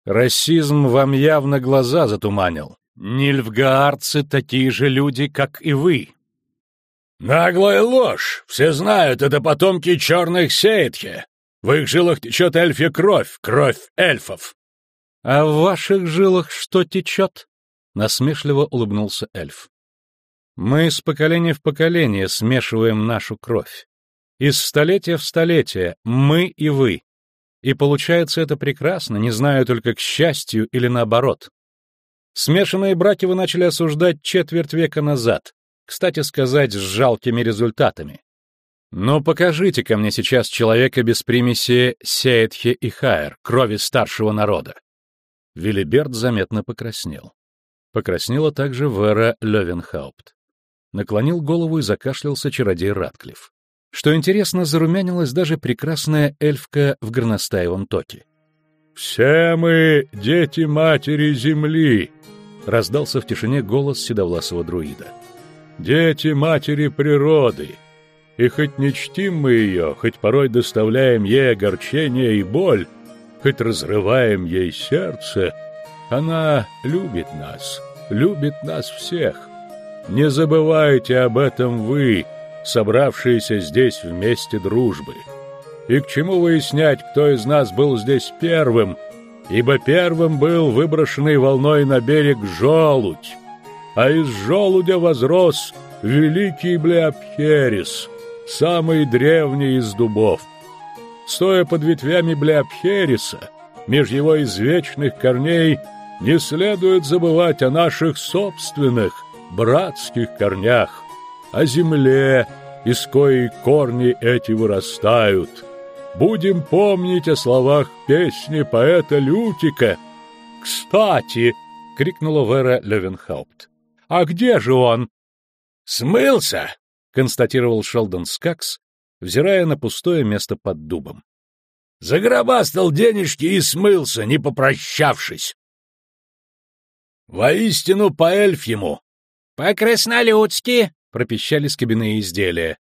Расизм вам явно глаза затуманил. Нильфгаарцы такие же люди, как и вы. Наглая ложь! Все знают, это потомки черных Сейтхе. В их жилах течет эльфья кровь, кровь эльфов. А в ваших жилах что течет? Насмешливо улыбнулся эльф. Мы с поколения в поколение смешиваем нашу кровь. Из столетия в столетие мы и вы. И получается это прекрасно, не знаю только к счастью или наоборот. Смешанные браки вы начали осуждать четверть века назад, кстати сказать, с жалкими результатами. Но покажите ко мне сейчас человека без примеси Сеетхе и Хайер, крови старшего народа. Виллиберт заметно покраснел. Покраснела также Вера Левенхаупт. Наклонил голову и закашлялся чародей Ратклифф. Что интересно, зарумянилась даже прекрасная эльфка в горностаевом токе. «Все мы дети матери земли!» — раздался в тишине голос седовласого друида. «Дети матери природы! И хоть не чтим мы ее, хоть порой доставляем ей огорчение и боль, хоть разрываем ей сердце, она любит нас, любит нас всех. Не забывайте об этом вы, — собравшиеся здесь вместе дружбы. И к чему выяснять, кто из нас был здесь первым, ибо первым был выброшенный волной на берег желудь, а из желудя возрос великий Блеопхерис, самый древний из дубов. Стоя под ветвями Блеопхериса, меж его извечных корней не следует забывать о наших собственных братских корнях, о земле, из коей корни эти вырастают. Будем помнить о словах песни поэта Лютика. «Кстати!» — крикнула Вера Левенхаупт. «А где же он?» «Смылся!» — констатировал Шелдон Скакс, взирая на пустое место под дубом. «Загробастал денежки и смылся, не попрощавшись!» «Воистину по эльфьему!» «По-краснолюдски!» — пропищали скобяные изделия.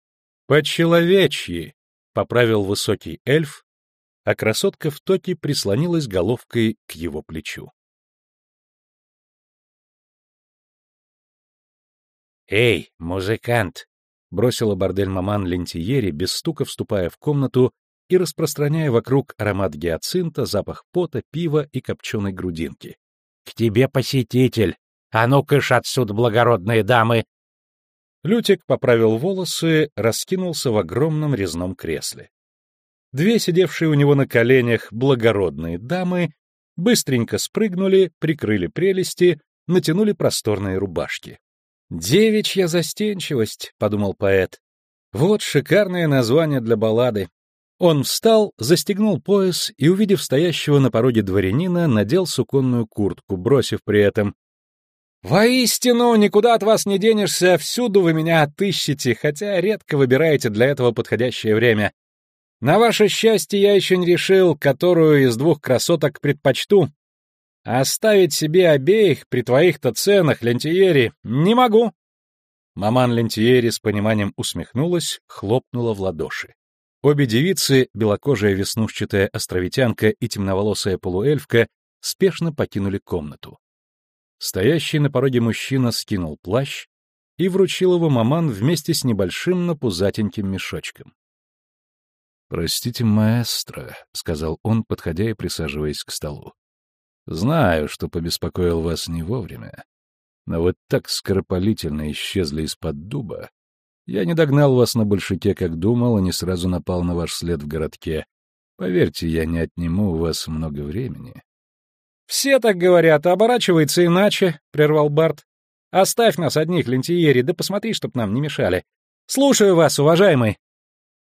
«По-человечьи!» — поправил высокий эльф, а красотка в токе прислонилась головкой к его плечу. «Эй, музыкант!» — бросила бордель-маман Лентиери, без стука вступая в комнату и распространяя вокруг аромат гиацинта, запах пота, пива и копченой грудинки. «К тебе посетитель! А ну-ка ж отсюда, благородные дамы!» Лютик поправил волосы, раскинулся в огромном резном кресле. Две сидевшие у него на коленях благородные дамы быстренько спрыгнули, прикрыли прелести, натянули просторные рубашки. «Девичья застенчивость», — подумал поэт. «Вот шикарное название для баллады». Он встал, застегнул пояс и, увидев стоящего на пороге дворянина, надел суконную куртку, бросив при этом «Воистину, никуда от вас не денешься, всюду вы меня отыщете, хотя редко выбираете для этого подходящее время. На ваше счастье я еще не решил, которую из двух красоток предпочту. Оставить себе обеих при твоих-то ценах, Лентиери, не могу». Маман Лентиери с пониманием усмехнулась, хлопнула в ладоши. Обе девицы, белокожая веснушчатая островитянка и темноволосая полуэльфка, спешно покинули комнату. Стоящий на пороге мужчина скинул плащ и вручил его маман вместе с небольшим, но пузатеньким мешочком. «Простите, маэстро», — сказал он, подходя и присаживаясь к столу. «Знаю, что побеспокоил вас не вовремя, но вы так скоропалительно исчезли из-под дуба. Я не догнал вас на большаке, как думал, и не сразу напал на ваш след в городке. Поверьте, я не отниму у вас много времени. «Все так говорят, а оборачивается иначе», — прервал Барт. «Оставь нас одних, лентиери, да посмотри, чтоб нам не мешали. Слушаю вас, уважаемый».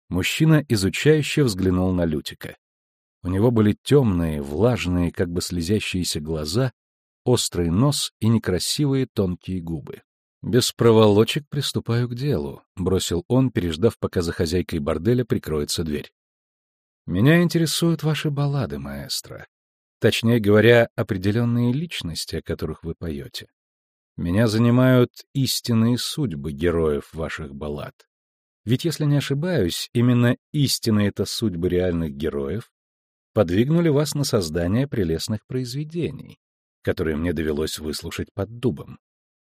Мужчина изучающе взглянул на Лютика. У него были темные, влажные, как бы слезящиеся глаза, острый нос и некрасивые тонкие губы. «Без проволочек приступаю к делу», — бросил он, переждав, пока за хозяйкой борделя прикроется дверь. «Меня интересуют ваши баллады, маэстро. Точнее говоря, определенные личности, о которых вы поете. Меня занимают истинные судьбы героев ваших баллад. Ведь, если не ошибаюсь, именно истинные это судьбы реальных героев подвигнули вас на создание прелестных произведений, которые мне довелось выслушать под дубом.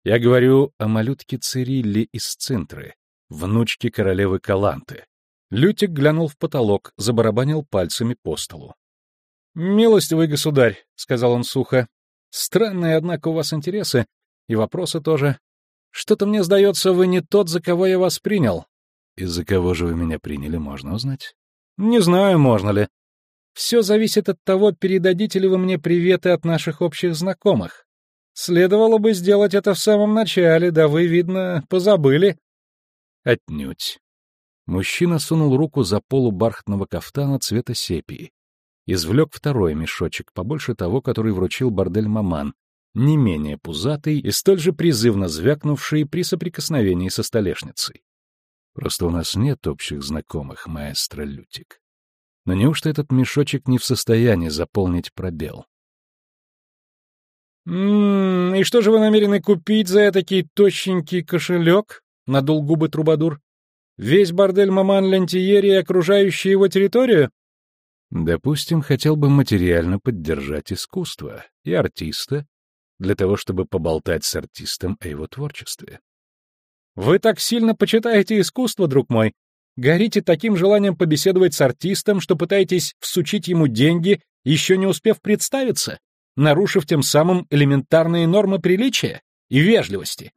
Я говорю о малютке Цирилле из Цинтры, внучке королевы Каланты. Лютик глянул в потолок, забарабанил пальцами по столу. «Милостивый государь», — сказал он сухо, — «странные, однако, у вас интересы, и вопросы тоже. Что-то мне сдается, вы не тот, за кого я вас принял». «Из-за кого же вы меня приняли, можно узнать?» «Не знаю, можно ли. Все зависит от того, передадите ли вы мне приветы от наших общих знакомых. Следовало бы сделать это в самом начале, да вы, видно, позабыли». «Отнюдь». Мужчина сунул руку за полу бархатного кафтана цвета сепии извлек второй мешочек, побольше того, который вручил бордель Маман, не менее пузатый и столь же призывно звякнувший при соприкосновении со столешницей. Просто у нас нет общих знакомых, маэстро Лютик. Но неужто этот мешочек не в состоянии заполнить пробел? «М-м, и что же вы намерены купить за этакий тощенький кошелек?» — надул губы Трубадур. «Весь бордель Маман Лентиери и окружающую его территорию?» Допустим, хотел бы материально поддержать искусство и артиста, для того, чтобы поболтать с артистом о его творчестве. Вы так сильно почитаете искусство, друг мой, горите таким желанием побеседовать с артистом, что пытаетесь всучить ему деньги, еще не успев представиться, нарушив тем самым элементарные нормы приличия и вежливости.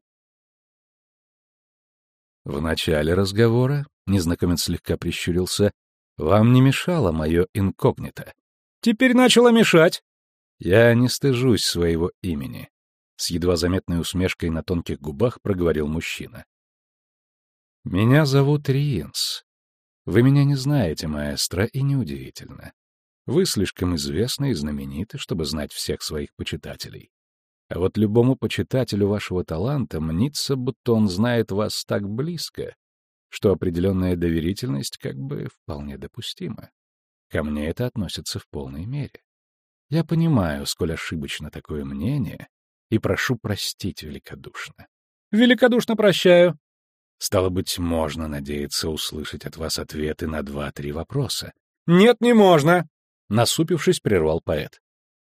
В начале разговора, незнакомец слегка прищурился, вам не мешало мое инкогнито. Теперь начало мешать. Я не стыжусь своего имени. С едва заметной усмешкой на тонких губах проговорил мужчина. Меня зовут Риенс. Вы меня не знаете, маэстро, и неудивительно. Вы слишком известны и знамениты, чтобы знать всех своих почитателей. А вот любому почитателю вашего таланта мнится, будто он знает вас так близко, что определенная доверительность как бы вполне допустима. Ко мне это относится в полной мере. Я понимаю, сколь ошибочно такое мнение, и прошу простить великодушно. Великодушно прощаю. Стало быть, можно надеяться услышать от вас ответы на два-три вопроса. Нет, не можно, насупившись, прервал поэт.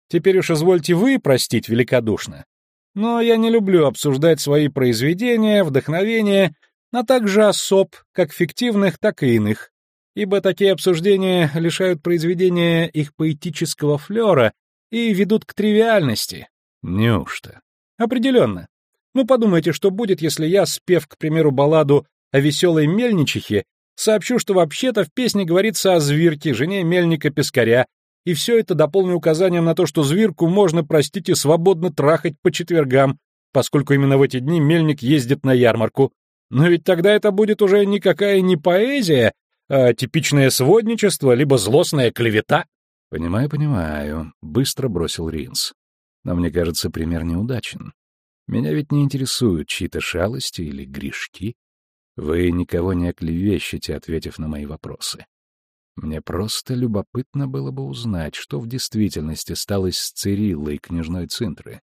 Теперь уж извольте вы простить великодушно. Но я не люблю обсуждать свои произведения, вдохновения а также особ, как фиктивных, так и иных, ибо такие обсуждения лишают произведения их поэтического флера и ведут к тривиальности. Неужто? Определенно. Ну подумайте, что будет, если я, спев, к примеру, балладу о веселой мельничихе, сообщу, что вообще-то в песне говорится о Звирке, жене мельника-пескаря, и все это дополню указанием на то, что Звирку можно, простите, свободно трахать по четвергам, поскольку именно в эти дни мельник ездит на ярмарку. Но ведь тогда это будет уже никакая не поэзия, а типичное сводничество, либо злостная клевета. Понимаю, понимаю, быстро бросил Ринс. Но мне кажется, пример неудачен. Меня ведь не интересуют чьи-то шалости или грешки. Вы никого не оклевещете, ответив на мои вопросы. Мне просто любопытно было бы узнать, что в действительности стало с Цириллой княжной Цинтры.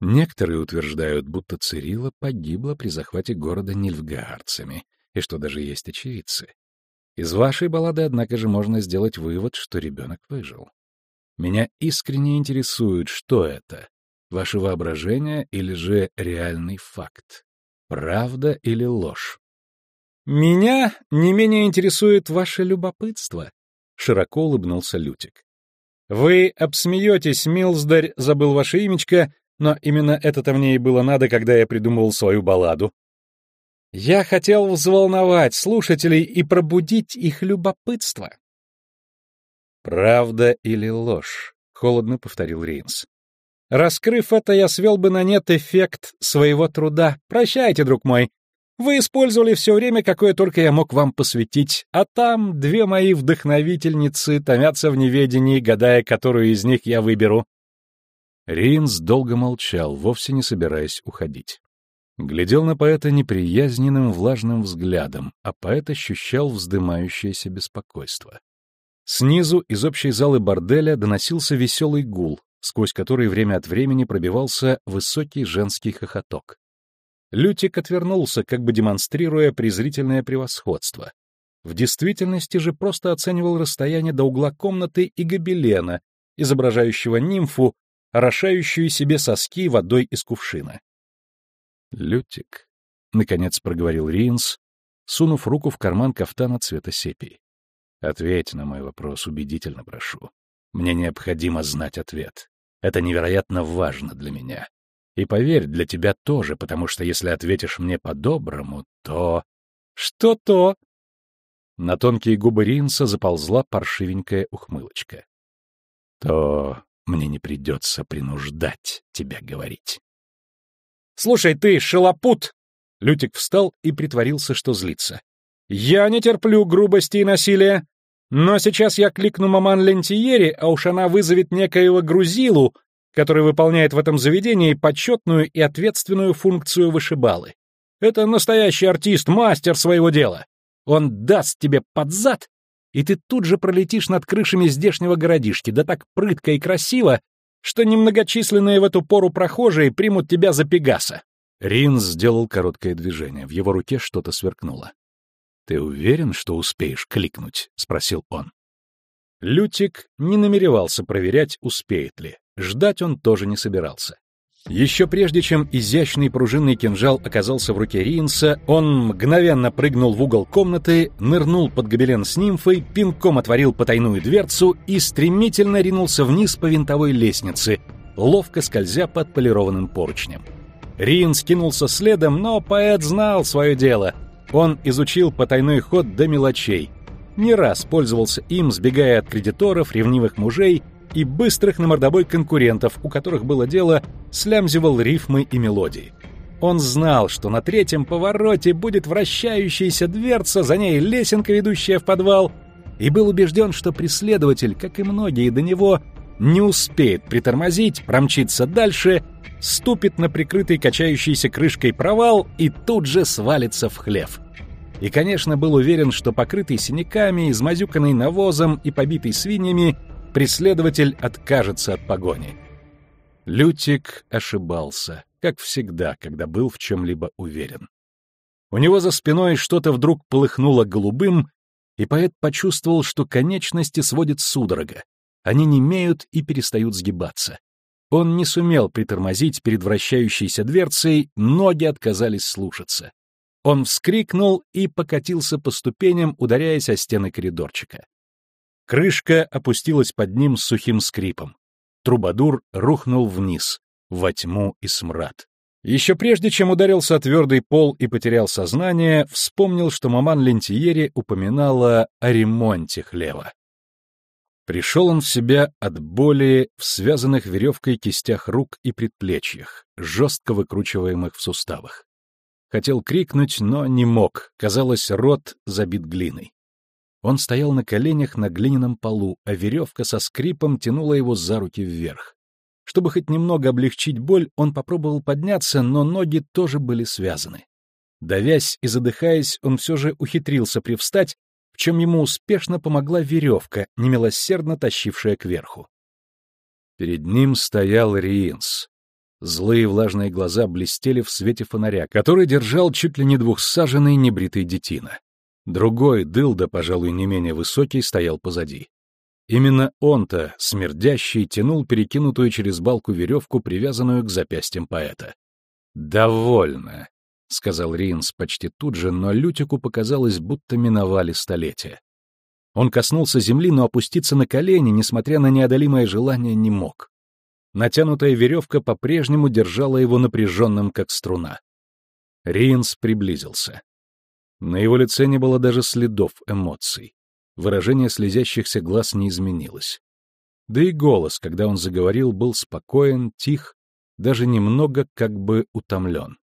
Некоторые утверждают, будто Цирила погибла при захвате города нильфгаарцами, и что даже есть очевидцы. Из вашей баллады, однако же, можно сделать вывод, что ребенок выжил. Меня искренне интересует, что это — ваше воображение или же реальный факт, правда или ложь. «Меня не менее интересует ваше любопытство», — широко улыбнулся Лютик. «Вы обсмеетесь, Милздарь, забыл ваше имечко, но именно это-то мне и было надо, когда я придумывал свою балладу. Я хотел взволновать слушателей и пробудить их любопытство. «Правда или ложь?» — холодно повторил Рейнс. «Раскрыв это, я свел бы на нет эффект своего труда. Прощайте, друг мой. Вы использовали все время, какое только я мог вам посвятить, а там две мои вдохновительницы томятся в неведении, гадая, которую из них я выберу. Рейнс долго молчал, вовсе не собираясь уходить. Глядел на поэта неприязненным влажным взглядом, а поэт ощущал вздымающееся беспокойство. Снизу из общей залы борделя доносился веселый гул, сквозь который время от времени пробивался высокий женский хохоток. Лютик отвернулся, как бы демонстрируя презрительное превосходство. В действительности же просто оценивал расстояние до угла комнаты и гобелена, изображающего нимфу, орошающую себе соски водой из кувшина. «Лютик», — наконец проговорил Риенс, сунув руку в карман кафтана цвета сепии. «Ответь на мой вопрос, убедительно прошу. Мне необходимо знать ответ. Это невероятно важно для меня. И поверь, для тебя тоже, потому что если ответишь мне по-доброму, то...» «Что то?» На тонкие губы Ринса заползла паршивенькая ухмылочка. «То мне не придется принуждать тебя говорить. «Слушай ты, шелопут!» Лютик встал и притворился, что злится. «Я не терплю грубости и насилия, но сейчас я кликну маман Лентиери, а уж она вызовет некоего грузилу, который выполняет в этом заведении почетную и ответственную функцию вышибалы. Это настоящий артист, мастер своего дела. Он даст тебе под зад, и ты тут же пролетишь над крышами здешнего городишки, да так прытко и красиво, что немногочисленные в эту пору прохожие примут тебя за Пегаса. Рин сделал короткое движение, в его руке что-то сверкнуло. «Ты уверен, что успеешь кликнуть?» — спросил он. Лютик не намеревался проверять, успеет ли. Ждать он тоже не собирался. Еще прежде, чем изящный пружинный кинжал оказался в руке Риенса, он мгновенно прыгнул в угол комнаты, нырнул под гобелен с нимфой, пинком отворил потайную дверцу и стремительно ринулся вниз по винтовой лестнице, ловко скользя под полированным поручнем. Риенс кинулся следом, но поэт знал свое дело. Он изучил потайной ход до мелочей, не раз пользовался им, сбегая от кредиторов, ревнивых мужей и быстрых на мордобой конкурентов, у которых было дело, слямзивал рифмы и мелодии. Он знал, что на третьем повороте будет вращающаяся дверца, за ней лесенка, ведущая в подвал, и был убежден, что преследователь, как и многие до него, не успеет притормозить, промчиться дальше, ступит на прикрытый качающейся крышкой провал и тут же свалится в хлев. И, конечно, был уверен, что покрытый синяками, измазюканный навозом и побитый свиньями, преследователь откажется от погони. Лютик ошибался, как всегда, когда был в чем-либо уверен. У него за спиной что-то вдруг полыхнуло голубым, и поэт почувствовал, что конечности сводит судорога. Они немеют и перестают сгибаться. Он не сумел притормозить перед вращающейся дверцей, ноги отказались слушаться. Он вскрикнул и покатился по ступеням, ударяясь о стены коридорчика. Крышка опустилась под ним с сухим скрипом. Трубадур рухнул вниз, во тьму и смрад. Еще прежде, чем ударился о твердый пол и потерял сознание, вспомнил, что маман Лентиери упоминала о ремонте хлева. Пришел он в себя от боли в связанных веревкой кистях рук и предплечьях, жестко выкручиваемых в суставах. Хотел крикнуть, но не мог, казалось, рот забит глиной. Он стоял на коленях на глиняном полу, а веревка со скрипом тянула его за руки вверх. Чтобы хоть немного облегчить боль, он попробовал подняться, но ноги тоже были связаны. Давясь и задыхаясь, он все же ухитрился привстать, в чем ему успешно помогла веревка, немилосердно тащившая кверху. Перед ним стоял Риинс. Злые влажные глаза блестели в свете фонаря, который держал чуть ли не двухсаженный небритый детина. Другой, дылда, пожалуй, не менее высокий, стоял позади. Именно он-то, смердящий, тянул перекинутую через балку веревку, привязанную к запястьям поэта. «Довольно», — сказал Ринс почти тут же, но Лютику показалось, будто миновали столетия. Он коснулся земли, но опуститься на колени, несмотря на неодолимое желание, не мог. Натянутая веревка по-прежнему держала его напряженным, как струна. Ринс приблизился. На его лице не было даже следов эмоций. Выражение слезящихся глаз не изменилось. Да и голос, когда он заговорил, был спокоен, тих, даже немного как бы утомлен.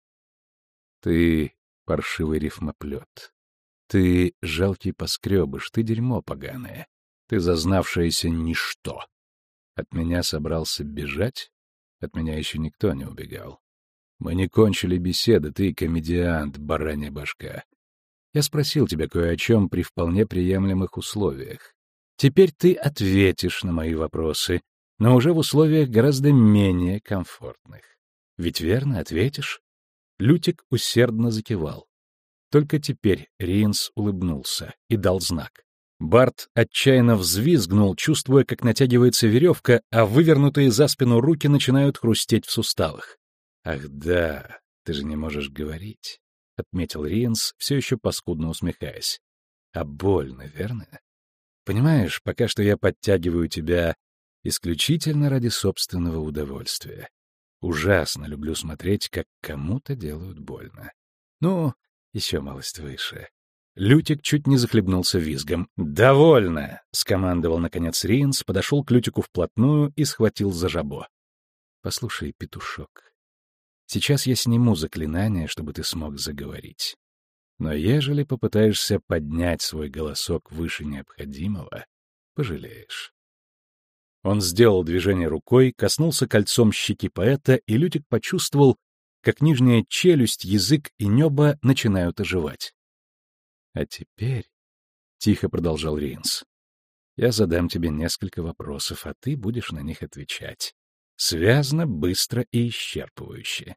«Ты паршивый рифмоплет. Ты жалкий поскребыш, ты дерьмо поганое. Ты зазнавшееся ничто. От меня собрался бежать? От меня еще никто не убегал. Мы не кончили беседы, ты комедиант, баранья башка. Я спросил тебя кое о чем при вполне приемлемых условиях. Теперь ты ответишь на мои вопросы, но уже в условиях гораздо менее комфортных. Ведь верно ответишь? Лютик усердно закивал. Только теперь Риенс улыбнулся и дал знак. Барт отчаянно взвизгнул, чувствуя, как натягивается веревка, а вывернутые за спину руки начинают хрустеть в суставах. «Ах да, ты же не можешь говорить. — отметил Риенс, все еще паскудно усмехаясь. «А больно, верно? Понимаешь, пока что я подтягиваю тебя исключительно ради собственного удовольствия. Ужасно люблю смотреть, как кому-то делают больно. Ну, еще малость выше». Лютик чуть не захлебнулся визгом. «Довольно!» — скомандовал, наконец, Риенс, подошел к Лютику вплотную и схватил за жабо. «Послушай, петушок, Сейчас я сниму заклинание, чтобы ты смог заговорить. Но ежели попытаешься поднять свой голосок выше необходимого, пожалеешь. Он сделал движение рукой, коснулся кольцом щеки поэта, и Лютик почувствовал, как нижняя челюсть, язык и небо начинают оживать. «А теперь», — тихо продолжал Ринс, — «я задам тебе несколько вопросов, а ты будешь на них отвечать. Связно, быстро и исчерпывающе.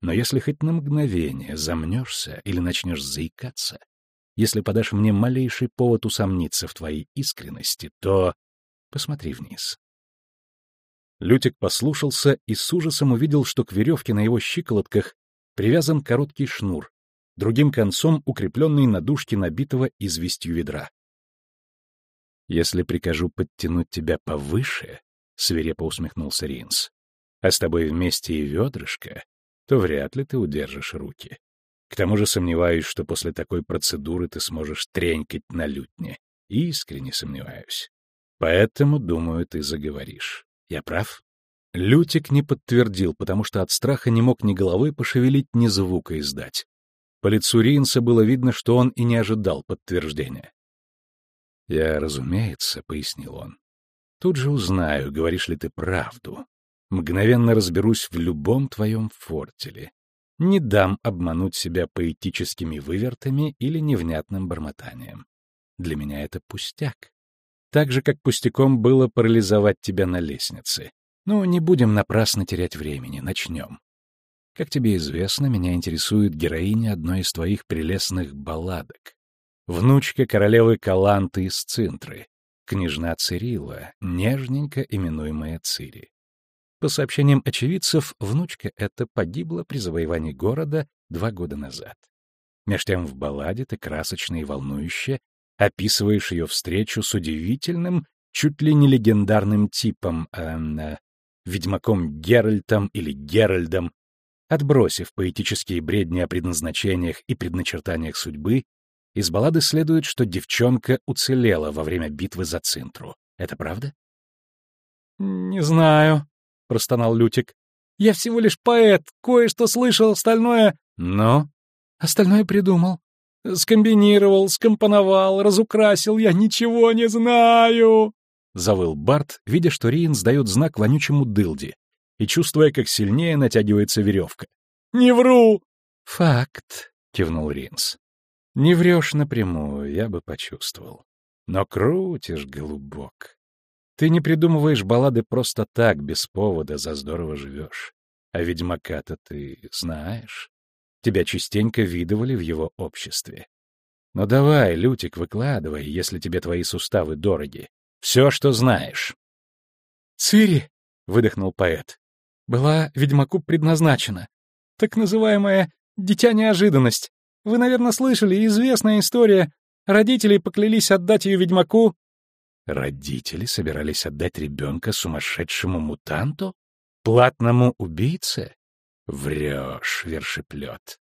Но если хоть на мгновение замнешься или начнешь заикаться, если подашь мне малейший повод усомниться в твоей искренности, то посмотри вниз. Лютик послушался и с ужасом увидел, что к веревке на его щиколотках привязан короткий шнур, другим концом укрепленный на дужке набитого известью ведра. «Если прикажу подтянуть тебя повыше, — свирепо усмехнулся Ринс. — А с тобой вместе и ведрышко, то вряд ли ты удержишь руки. К тому же сомневаюсь, что после такой процедуры ты сможешь тренькать на лютне. Искренне сомневаюсь. Поэтому, думаю, ты заговоришь. Я прав? Лютик не подтвердил, потому что от страха не мог ни головой пошевелить, ни звука издать. По лицу Ринса было видно, что он и не ожидал подтверждения. «Я, разумеется», — пояснил он. «Тут же узнаю, говоришь ли ты правду. Мгновенно разберусь в любом твоем фортеле. Не дам обмануть себя поэтическими вывертами или невнятным бормотанием. Для меня это пустяк. Так же, как пустяком было парализовать тебя на лестнице. Ну, не будем напрасно терять времени, начнем. Как тебе известно, меня интересует героиня одной из твоих прелестных балладок. Внучка королевы Каланты из Цинтры, княжна Цирила, нежненько именуемая Цири. По сообщениям очевидцев, внучка эта погибла при завоевании города два года назад. Меж тем в балладе ты красочно и волнующе описываешь ее встречу с удивительным, чуть ли не легендарным типом, э, э, ведьмаком Геральтом или Геральдом, отбросив поэтические бредни о предназначениях и предначертаниях судьбы, из баллады следует, что девчонка уцелела во время битвы за Цинтру. Это правда? «Не знаю», — простонал Лютик. «Я всего лишь поэт, кое-что слышал, остальное...» «Но?» «Остальное придумал. Скомбинировал, скомпоновал, разукрасил, я ничего не знаю!» — завыл Барт, видя, что Риен сдает знак вонючему дылде и чувствуя, как сильнее натягивается веревка. «Не вру!» «Факт», — кивнул Ринс. «Не врешь напрямую, я бы почувствовал. Но крутишь, голубок. Ты не придумываешь баллады просто так, без повода, за здорово живешь. А ведьмака-то ты знаешь. Тебя частенько видывали в его обществе. Ну давай, Лютик, выкладывай, если тебе твои суставы дороги. Все, что знаешь. «Цири», — выдохнул поэт, — «была ведьмаку предназначена. Так называемая «дитя-неожиданность». Вы, наверное, слышали, известная история. Родители поклялись отдать ее ведьмаку. Родители собирались отдать ребенка сумасшедшему мутанту? Платному убийце? Врешь, вершеплет.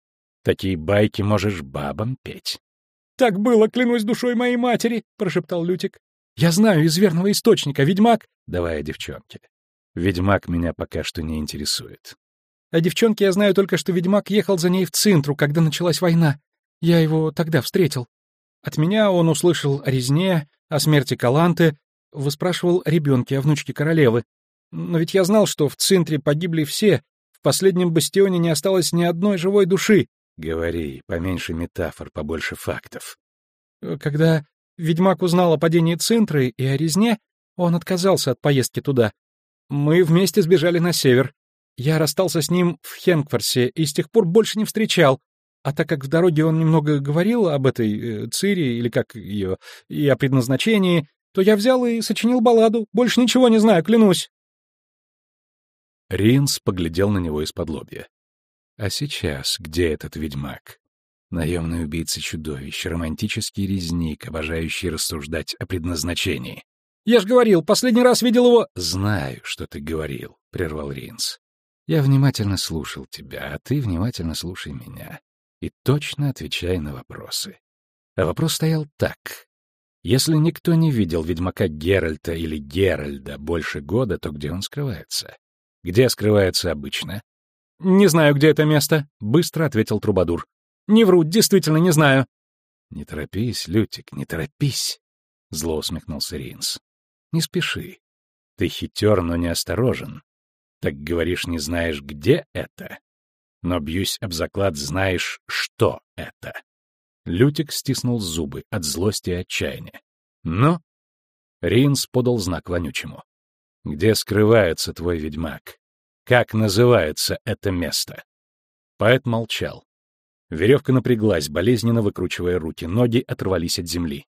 Такие байки можешь бабам петь. — Так было, клянусь душой моей матери, — прошептал Лютик. — Я знаю из верного источника, ведьмак... — Давай о девчонке. Ведьмак меня пока что не интересует. О девчонке я знаю только, что ведьмак ехал за ней в Цинтру, когда началась война. Я его тогда встретил. От меня он услышал о резне, о смерти Каланты, выспрашивал о о внучке королевы. Но ведь я знал, что в Цинтре погибли все, в последнем бастионе не осталось ни одной живой души. Говори, поменьше метафор, побольше фактов. Когда ведьмак узнал о падении Цинтры и о резне, он отказался от поездки туда. Мы вместе сбежали на север. Я расстался с ним в Хенкфорсе и с тех пор больше не встречал. А так как в дороге он немного говорил об этой э, Цири, или как ее, и о предназначении, то я взял и сочинил балладу. Больше ничего не знаю, клянусь. Ринс поглядел на него из-под лобья. А сейчас где этот ведьмак? Наемный убийца-чудовищ, романтический резник, обожающий рассуждать о предназначении. «Я ж говорил, последний раз видел его...» «Знаю, что ты говорил», — прервал Ринс. «Я внимательно слушал тебя, а ты внимательно слушай меня. И точно отвечай на вопросы». А вопрос стоял так. Если никто не видел ведьмака Геральта или Геральда больше года, то где он скрывается? Где скрывается обычно? «Не знаю, где это место», — быстро ответил Трубадур. «Не вру, действительно не знаю». «Не торопись, Лютик, не торопись», — зло усмехнулся Ринс. «Не спеши. Ты хитер, но не осторожен. Так говоришь, не знаешь, где это? Но, бьюсь об заклад, знаешь, что это». Лютик стиснул зубы от злости и отчаяния. «Ну?» Ринс подал знак вонючему. Где скрывается твой ведьмак? Как называется это место? Поэт молчал. Веревка напряглась, болезненно выкручивая руки, ноги оторвались от земли.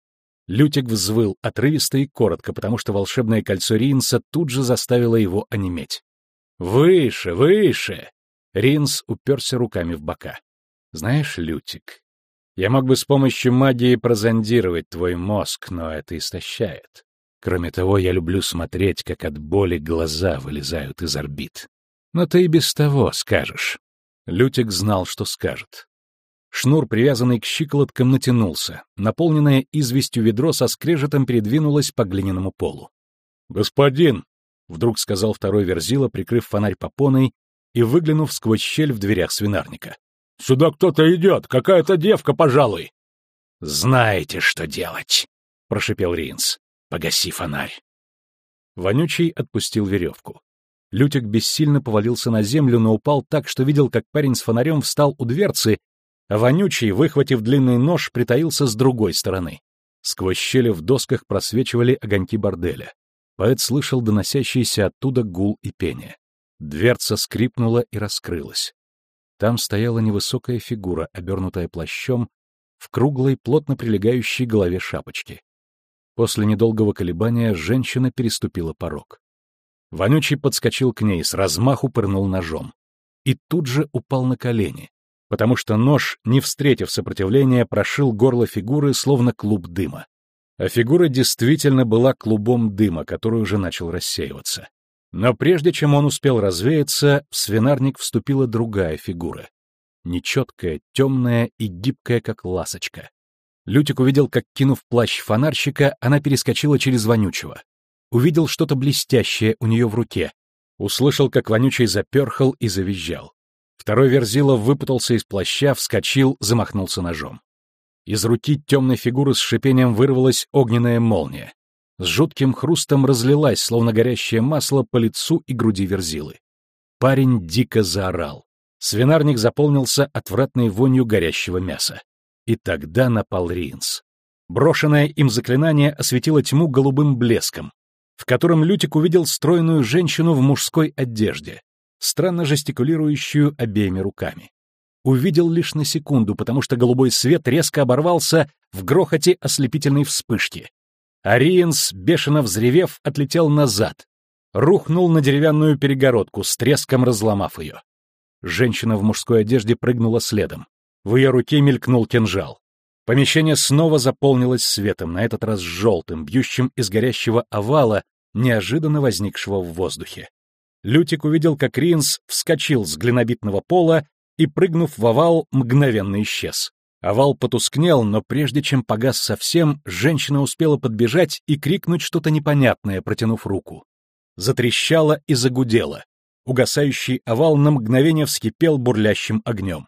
Лютик взвыл отрывисто и коротко, потому что волшебное кольцо Ринса тут же заставило его онеметь. «Выше, выше!» Ринс уперся руками в бока. «Знаешь, Лютик, я мог бы с помощью магии прозондировать твой мозг, но это истощает. Кроме того, я люблю смотреть, как от боли глаза вылезают из орбит. Но ты и без того скажешь. Лютик знал, что скажет. Шнур, привязанный к щиколоткам, натянулся. Наполненное известью ведро со скрежетом передвинулось по глиняному полу. «Господин!» — вдруг сказал второй верзила, прикрыв фонарь попоной и выглянув сквозь щель в дверях свинарника. «Сюда кто-то идет! Какая-то девка, пожалуй!» «Знаете, что делать!» — прошипел Ринс. «Погаси фонарь!» Вонючий отпустил веревку. Лютик бессильно повалился на землю, но упал так, что видел, как парень с фонарем встал у дверцы, а вонючий, выхватив длинный нож, притаился с другой стороны. Сквозь щели в досках просвечивали огоньки борделя. Поэт слышал доносящийся оттуда гул и пение. Дверца скрипнула и раскрылась. Там стояла невысокая фигура, обернутая плащом, в круглой, плотно прилегающей голове шапочки. После недолгого колебания женщина переступила порог. Вонючий подскочил к ней, с размаху пырнул ножом. И тут же упал на колени, потому что нож, не встретив сопротивления, прошил горло фигуры, словно клуб дыма. А фигура действительно была клубом дыма, который уже начал рассеиваться. Но прежде чем он успел развеяться, в свинарник вступила другая фигура. Нечеткая, темная и гибкая, как ласочка. Лютик увидел, как, кинув плащ фонарщика, она перескочила через вонючего. Увидел что-то блестящее у нее в руке. Услышал, как вонючий заперхал и завизжал. Второй верзила выпутался из плаща, вскочил, замахнулся ножом. Из руки темной фигуры с шипением вырвалась огненная молния. С жутким хрустом разлилась, словно горящее масло, по лицу и груди верзилы. Парень дико заорал. Свинарник заполнился отвратной вонью горящего мяса. И тогда напал Ринс. Брошенное им заклинание осветило тьму голубым блеском, в котором Лютик увидел стройную женщину в мужской одежде, странно жестикулирующую обеими руками. Увидел лишь на секунду, потому что голубой свет резко оборвался в грохоте ослепительной вспышки. Ариенс, бешено взревев, отлетел назад, рухнул на деревянную перегородку, с треском разломав ее. Женщина в мужской одежде прыгнула следом. В ее руке мелькнул кинжал. Помещение снова заполнилось светом, на этот раз желтым, бьющим из горящего овала, неожиданно возникшего в воздухе. Лютик увидел, как Ринс вскочил с глинобитного пола и, прыгнув в овал, мгновенно исчез. Овал потускнел, но прежде чем погас совсем, женщина успела подбежать и крикнуть что-то непонятное, протянув руку. Затрещала и загудела. Угасающий овал на мгновение вскипел бурлящим огнем.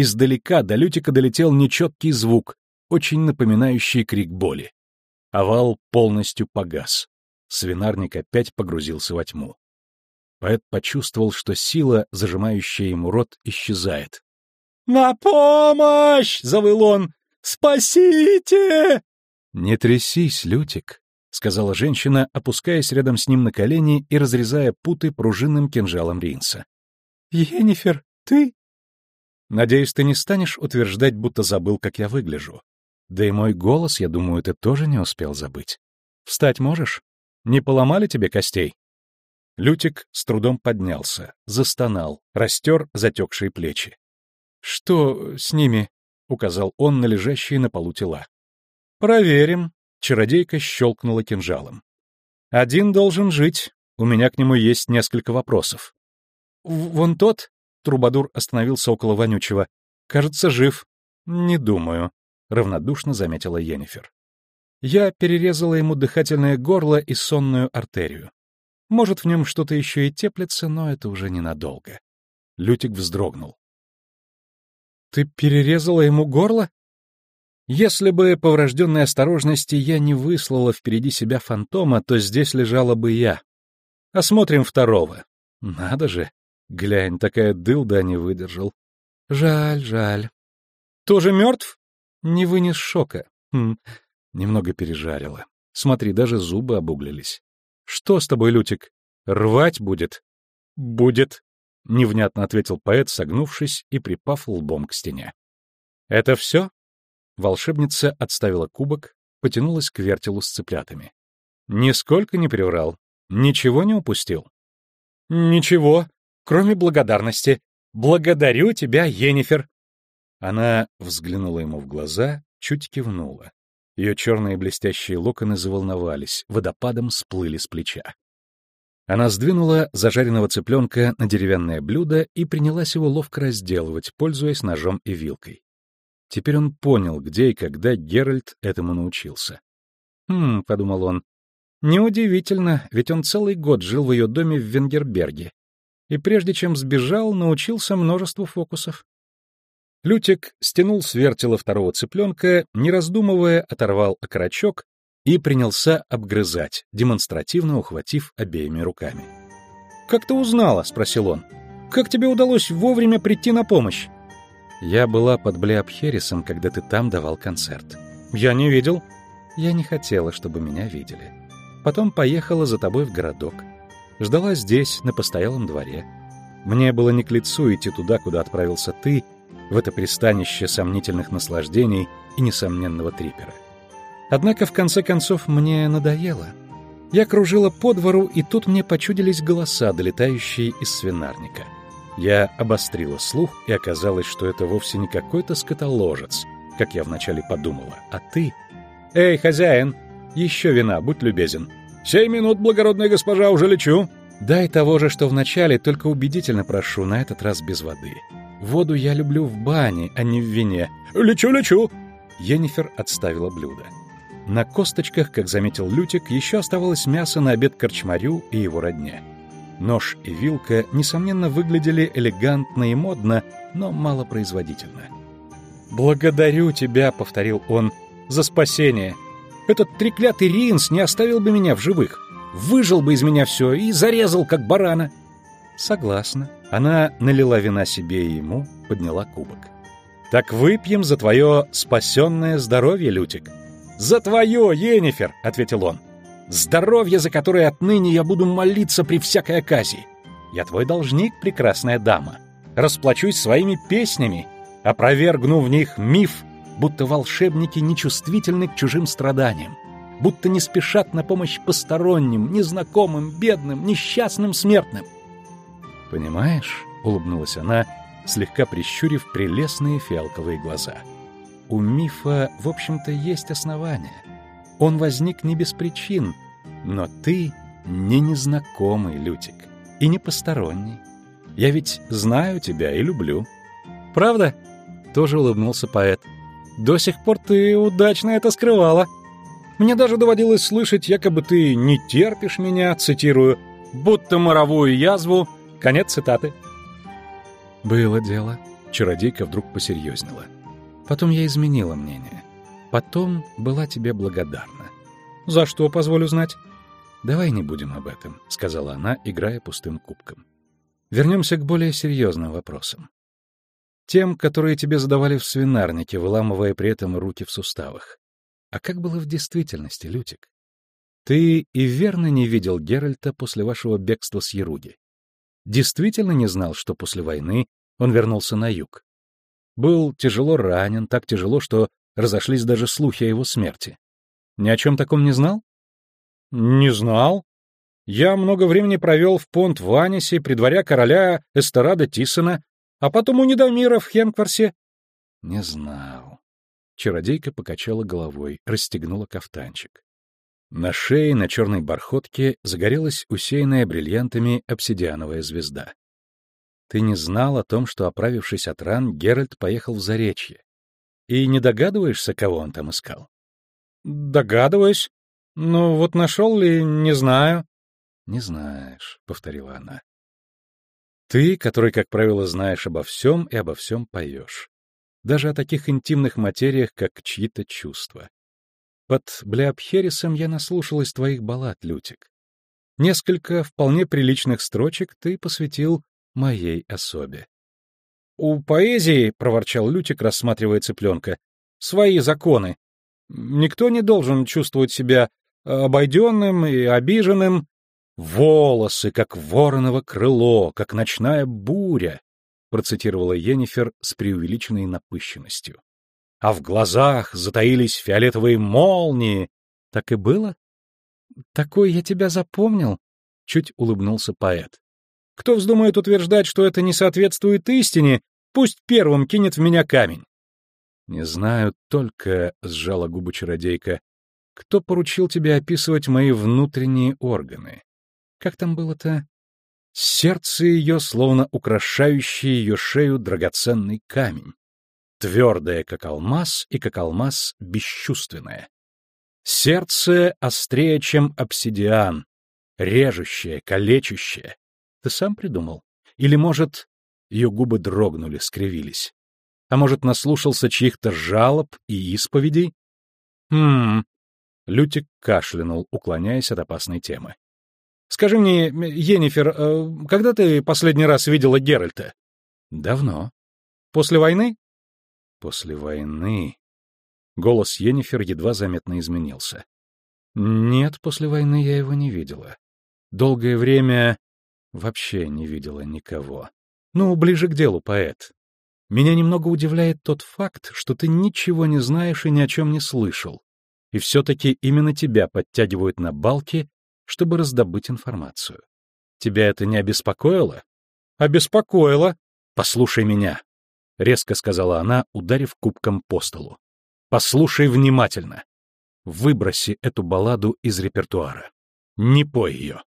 Издалека до Лютика долетел нечеткий звук, очень напоминающий крик боли. Овал полностью погас. Свинарник опять погрузился во тьму. Поэт почувствовал, что сила, зажимающая ему рот, исчезает. «На помощь!» — завыл он. «Спасите!» «Не трясись, Лютик», — сказала женщина, опускаясь рядом с ним на колени и разрезая путы пружинным кинжалом Ринса. «Енифер, ты?» «Надеюсь, ты не станешь утверждать, будто забыл, как я выгляжу. Да и мой голос, я думаю, ты тоже не успел забыть. Встать можешь? Не поломали тебе костей?» Лютик с трудом поднялся, застонал, растер затекшие плечи. «Что с ними?» — указал он на лежащие на полу тела. «Проверим», — чародейка щелкнула кинжалом. «Один должен жить. У меня к нему есть несколько вопросов». «Вон тот?» — Трубадур остановился около вонючего. «Кажется, жив». «Не думаю», — равнодушно заметила Йеннифер. «Я перерезала ему дыхательное горло и сонную артерию. Может, в нем что-то еще и теплится, но это уже ненадолго. Лютик вздрогнул. «Ты перерезала ему горло?» Если бы по врожденной осторожности я не выслала впереди себя фантома, то здесь лежала бы я. Осмотрим второго. Надо же, глянь, такая дылда не выдержал. Жаль, жаль. Тоже мертв? Не вынес шока. Хм, немного пережарила. Смотри, даже зубы обуглились. Что с тобой, Лютик? Рвать будет? Будет, невнятно ответил поэт, согнувшись и припав лбом к стене. Это все? Волшебница отставила кубок, потянулась к вертелу с цыплятами. Нисколько не приврал, ничего не упустил. Ничего, кроме благодарности. Благодарю тебя, Енифер. Она взглянула ему в глаза, чуть кивнула. Ее черные блестящие локоны заволновались, водопадом сплыли с плеча. Она сдвинула зажаренного цыпленка на деревянное блюдо и принялась его ловко разделывать, пользуясь ножом и вилкой. Теперь он понял, где и когда Геральт этому научился. «Хм», — подумал он, — «неудивительно, ведь он целый год жил в ее доме в Венгерберге, и прежде чем сбежал, научился множеству фокусов». Лютик стянул с вертела второго цыпленка, не раздумывая, оторвал окорочок и принялся обгрызать, демонстративно ухватив обеими руками. «Как ты узнала?» — спросил он. «Как тебе удалось вовремя прийти на помощь?» «Я была под Блеопхерисом, когда ты там давал концерт». «Я не видел». «Я не хотела, чтобы меня видели. Потом поехала за тобой в городок. Ждала здесь, на постоялом дворе. Мне было не к лицу идти туда, куда отправился ты, в это пристанище сомнительных наслаждений и несомненного трипера. Однако, в конце концов, мне надоело. Я кружила по двору, и тут мне почудились голоса, долетающие из свинарника. Я обострила слух, и оказалось, что это вовсе не какой-то скотоложец, как я вначале подумала, а ты... «Эй, хозяин, еще вина, будь любезен». «Сей минут, благородная госпожа, уже лечу». «Дай того же, что вначале, только убедительно прошу, на этот раз без воды. Воду я люблю в бане, а не в вине». «Лечу, лечу». Енифер отставила блюдо. На косточках, как заметил Лютик, еще оставалось мясо на обед корчмарю и его родне. Нож и вилка, несомненно, выглядели элегантно и модно, но малопроизводительно. «Благодарю тебя», — повторил он, — «за спасение. Этот треклятый Ринс не оставил бы меня в живых, выжил бы из меня все и зарезал, как барана». «Согласна». Она налила вина себе и ему, подняла кубок. «Так выпьем за твое спасенное здоровье, Лютик». «За твое, Енифер!» — ответил он. «Здоровье, за которое отныне я буду молиться при всякой оказии. Я твой должник, прекрасная дама. Расплачусь своими песнями, опровергну в них миф, будто волшебники нечувствительны к чужим страданиям, будто не спешат на помощь посторонним, незнакомым, бедным, несчастным смертным». «Понимаешь?» — улыбнулась она, слегка прищурив прелестные фиалковые глаза. — у мифа, в общем-то, есть основания. Он возник не без причин, но ты не незнакомый, Лютик, и не посторонний. Я ведь знаю тебя и люблю. Правда? Тоже улыбнулся поэт. До сих пор ты удачно это скрывала. Мне даже доводилось слышать, якобы ты не терпишь меня, цитирую, будто моровую язву. Конец цитаты. Было дело. Чародейка вдруг посерьезнела. — Потом я изменила мнение. Потом была тебе благодарна. За что, позволю знать? Давай не будем об этом, сказала она, играя пустым кубком. Вернемся к более серьезным вопросам. Тем, которые тебе задавали в свинарнике, выламывая при этом руки в суставах. А как было в действительности, Лютик? Ты и верно не видел Геральта после вашего бегства с Еруги. Действительно не знал, что после войны он вернулся на юг. Был тяжело ранен, так тяжело, что разошлись даже слухи о его смерти. Ни о чем таком не знал? Не знал. Я много времени провел в понт в Анисе, при дворе короля Эстерада Тисона, а потом у Недомира в Хенкварсе. Не знал. Чародейка покачала головой, расстегнула кафтанчик. На шее на черной бархотке загорелась усеянная бриллиантами обсидиановая звезда. Ты не знал о том, что, оправившись от ран, Геральт поехал в Заречье. И не догадываешься, кого он там искал? Догадываюсь. Но вот нашел ли, не знаю. Не знаешь, — повторила она. Ты, который, как правило, знаешь обо всем и обо всем поешь. Даже о таких интимных материях, как чьи-то чувства. Под Блеопхерисом я наслушалась твоих баллад, Лютик. Несколько вполне приличных строчек ты посвятил моей особе. «У поэзии, — проворчал Лютик, рассматривая цыпленка, — свои законы. Никто не должен чувствовать себя обойденным и обиженным. Волосы, как вороново крыло, как ночная буря, — процитировала Енифер с преувеличенной напыщенностью. А в глазах затаились фиолетовые молнии. Так и было? Такой я тебя запомнил, — чуть улыбнулся поэт. Кто вздумает утверждать, что это не соответствует истине, пусть первым кинет в меня камень. Не знаю только, — сжала губы чародейка, — кто поручил тебе описывать мои внутренние органы. Как там было-то? Сердце ее, словно украшающий ее шею драгоценный камень. твердое, как алмаз, и как алмаз бесчувственное. Сердце острее, чем обсидиан, режущее, калечущее. Ты сам придумал? Или, может, ее губы дрогнули, скривились? А может, наслушался чьих-то жалоб и исповедей? Хм. Лютик кашлянул, уклоняясь от опасной темы. Скажи мне, Енифер, э, когда ты последний раз видела Геральта? Давно. После войны? После войны. Голос Енифер едва заметно изменился. Нет, после войны я его не видела. Долгое время вообще не видела никого. Ну, ближе к делу, поэт. Меня немного удивляет тот факт, что ты ничего не знаешь и ни о чем не слышал. И все-таки именно тебя подтягивают на балки, чтобы раздобыть информацию. Тебя это не обеспокоило? Обеспокоило. Послушай меня, — резко сказала она, ударив кубком по столу. Послушай внимательно. Выброси эту балладу из репертуара. Не пой ее.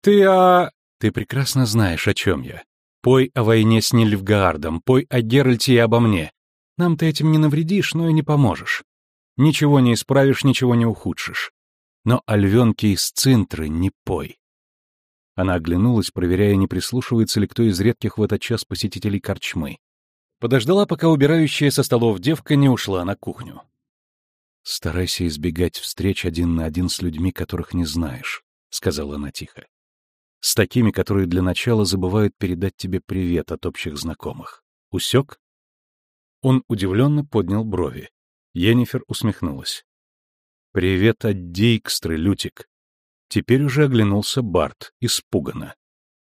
Ты, а... Ты прекрасно знаешь, о чем я. Пой о войне с Нильфгаардом, пой о Геральте и обо мне. Нам ты этим не навредишь, но и не поможешь. Ничего не исправишь, ничего не ухудшишь. Но о львенке из Цинтры не пой. Она оглянулась, проверяя, не прислушивается ли кто из редких в этот час посетителей корчмы. Подождала, пока убирающая со столов девка не ушла на кухню. «Старайся избегать встреч один на один с людьми, которых не знаешь», — сказала она тихо с такими, которые для начала забывают передать тебе привет от общих знакомых. Усек? Он удивленно поднял брови. Енифер усмехнулась. «Привет от Дейкстры, Лютик». Теперь уже оглянулся Барт, испуганно.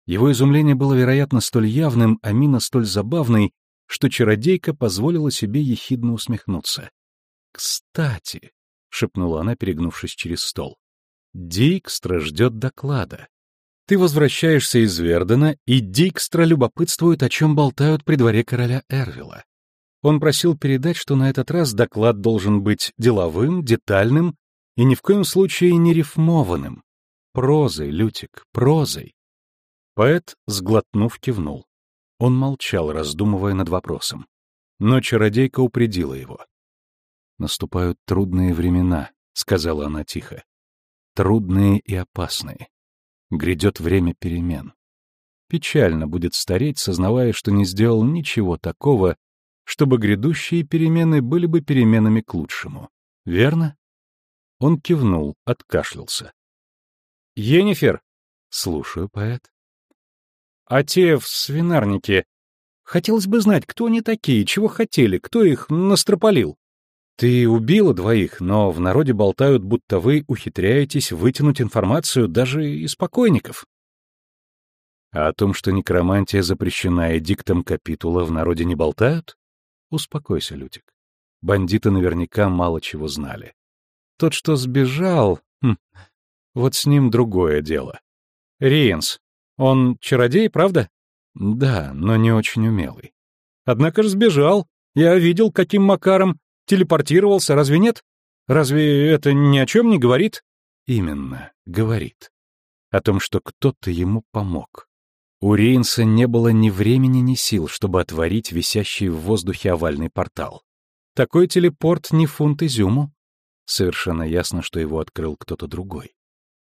Его изумление было, вероятно, столь явным, а мина столь забавной, что чародейка позволила себе ехидно усмехнуться. «Кстати», — шепнула она, перегнувшись через стол, — «Дикстра ждет доклада. Ты возвращаешься из Вердена, и Дикстра любопытствует, о чем болтают при дворе короля Эрвила. Он просил передать, что на этот раз доклад должен быть деловым, детальным и ни в коем случае не рифмованным. Прозой, Лютик, прозой. Поэт, сглотнув, кивнул. Он молчал, раздумывая над вопросом. Но чародейка упредила его. «Наступают трудные времена», — сказала она тихо. «Трудные и опасные. Грядет время перемен. Печально будет стареть, сознавая, что не сделал ничего такого, чтобы грядущие перемены были бы переменами к лучшему. Верно? Он кивнул, откашлялся. «Енифер!» «Слушаю, поэт». «А те в свинарнике. Хотелось бы знать, кто они такие, чего хотели, кто их настропалил. Ты убила двоих, но в народе болтают, будто вы ухитряетесь вытянуть информацию даже из покойников. А о том, что некромантия запрещена эдиктом капитула, в народе не болтают? Успокойся, Лютик. Бандиты наверняка мало чего знали. Тот, что сбежал, хм, вот с ним другое дело. Риенс, он чародей, правда? Да, но не очень умелый. Однако же сбежал. Я видел, каким макаром. Телепортировался, разве нет? Разве это ни о чем не говорит? Именно, говорит. О том, что кто-то ему помог. У Рейнса не было ни времени, ни сил, чтобы отворить висящий в воздухе овальный портал. Такой телепорт не фунт изюму. Совершенно ясно, что его открыл кто-то другой.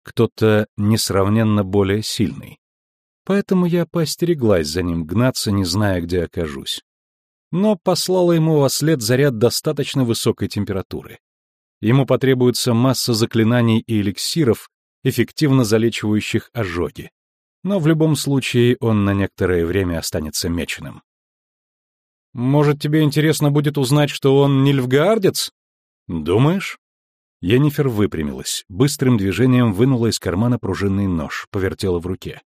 Кто-то несравненно более сильный. Поэтому я поостереглась за ним гнаться, не зная, где окажусь но послала ему во след заряд достаточно высокой температуры. Ему потребуется масса заклинаний и эликсиров, эффективно залечивающих ожоги. Но в любом случае он на некоторое время останется меченым. «Может, тебе интересно будет узнать, что он нильфгаардец?» «Думаешь?» Енифер выпрямилась, быстрым движением вынула из кармана пружинный нож, повертела в руке.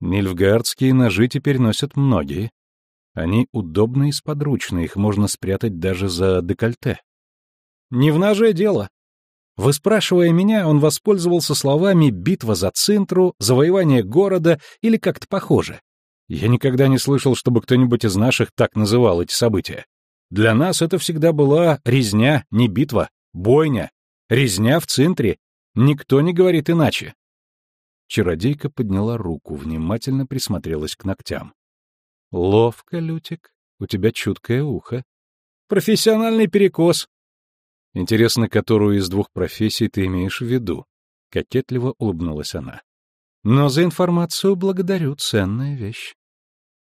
Нильфгаардские ножи теперь носят многие, они удобны и сподручны, их можно спрятать даже за декольте. Не в ноже дело. Выспрашивая меня, он воспользовался словами «битва за Цинтру», «завоевание города» или как-то похоже. Я никогда не слышал, чтобы кто-нибудь из наших так называл эти события. Для нас это всегда была резня, не битва, бойня. Резня в Цинтре. Никто не говорит иначе. Чародейка подняла руку, внимательно присмотрелась к ногтям. Ловко, Лютик, у тебя чуткое ухо. Профессиональный перекос. Интересно, которую из двух профессий ты имеешь в виду? Кокетливо улыбнулась она. Но за информацию благодарю, ценная вещь.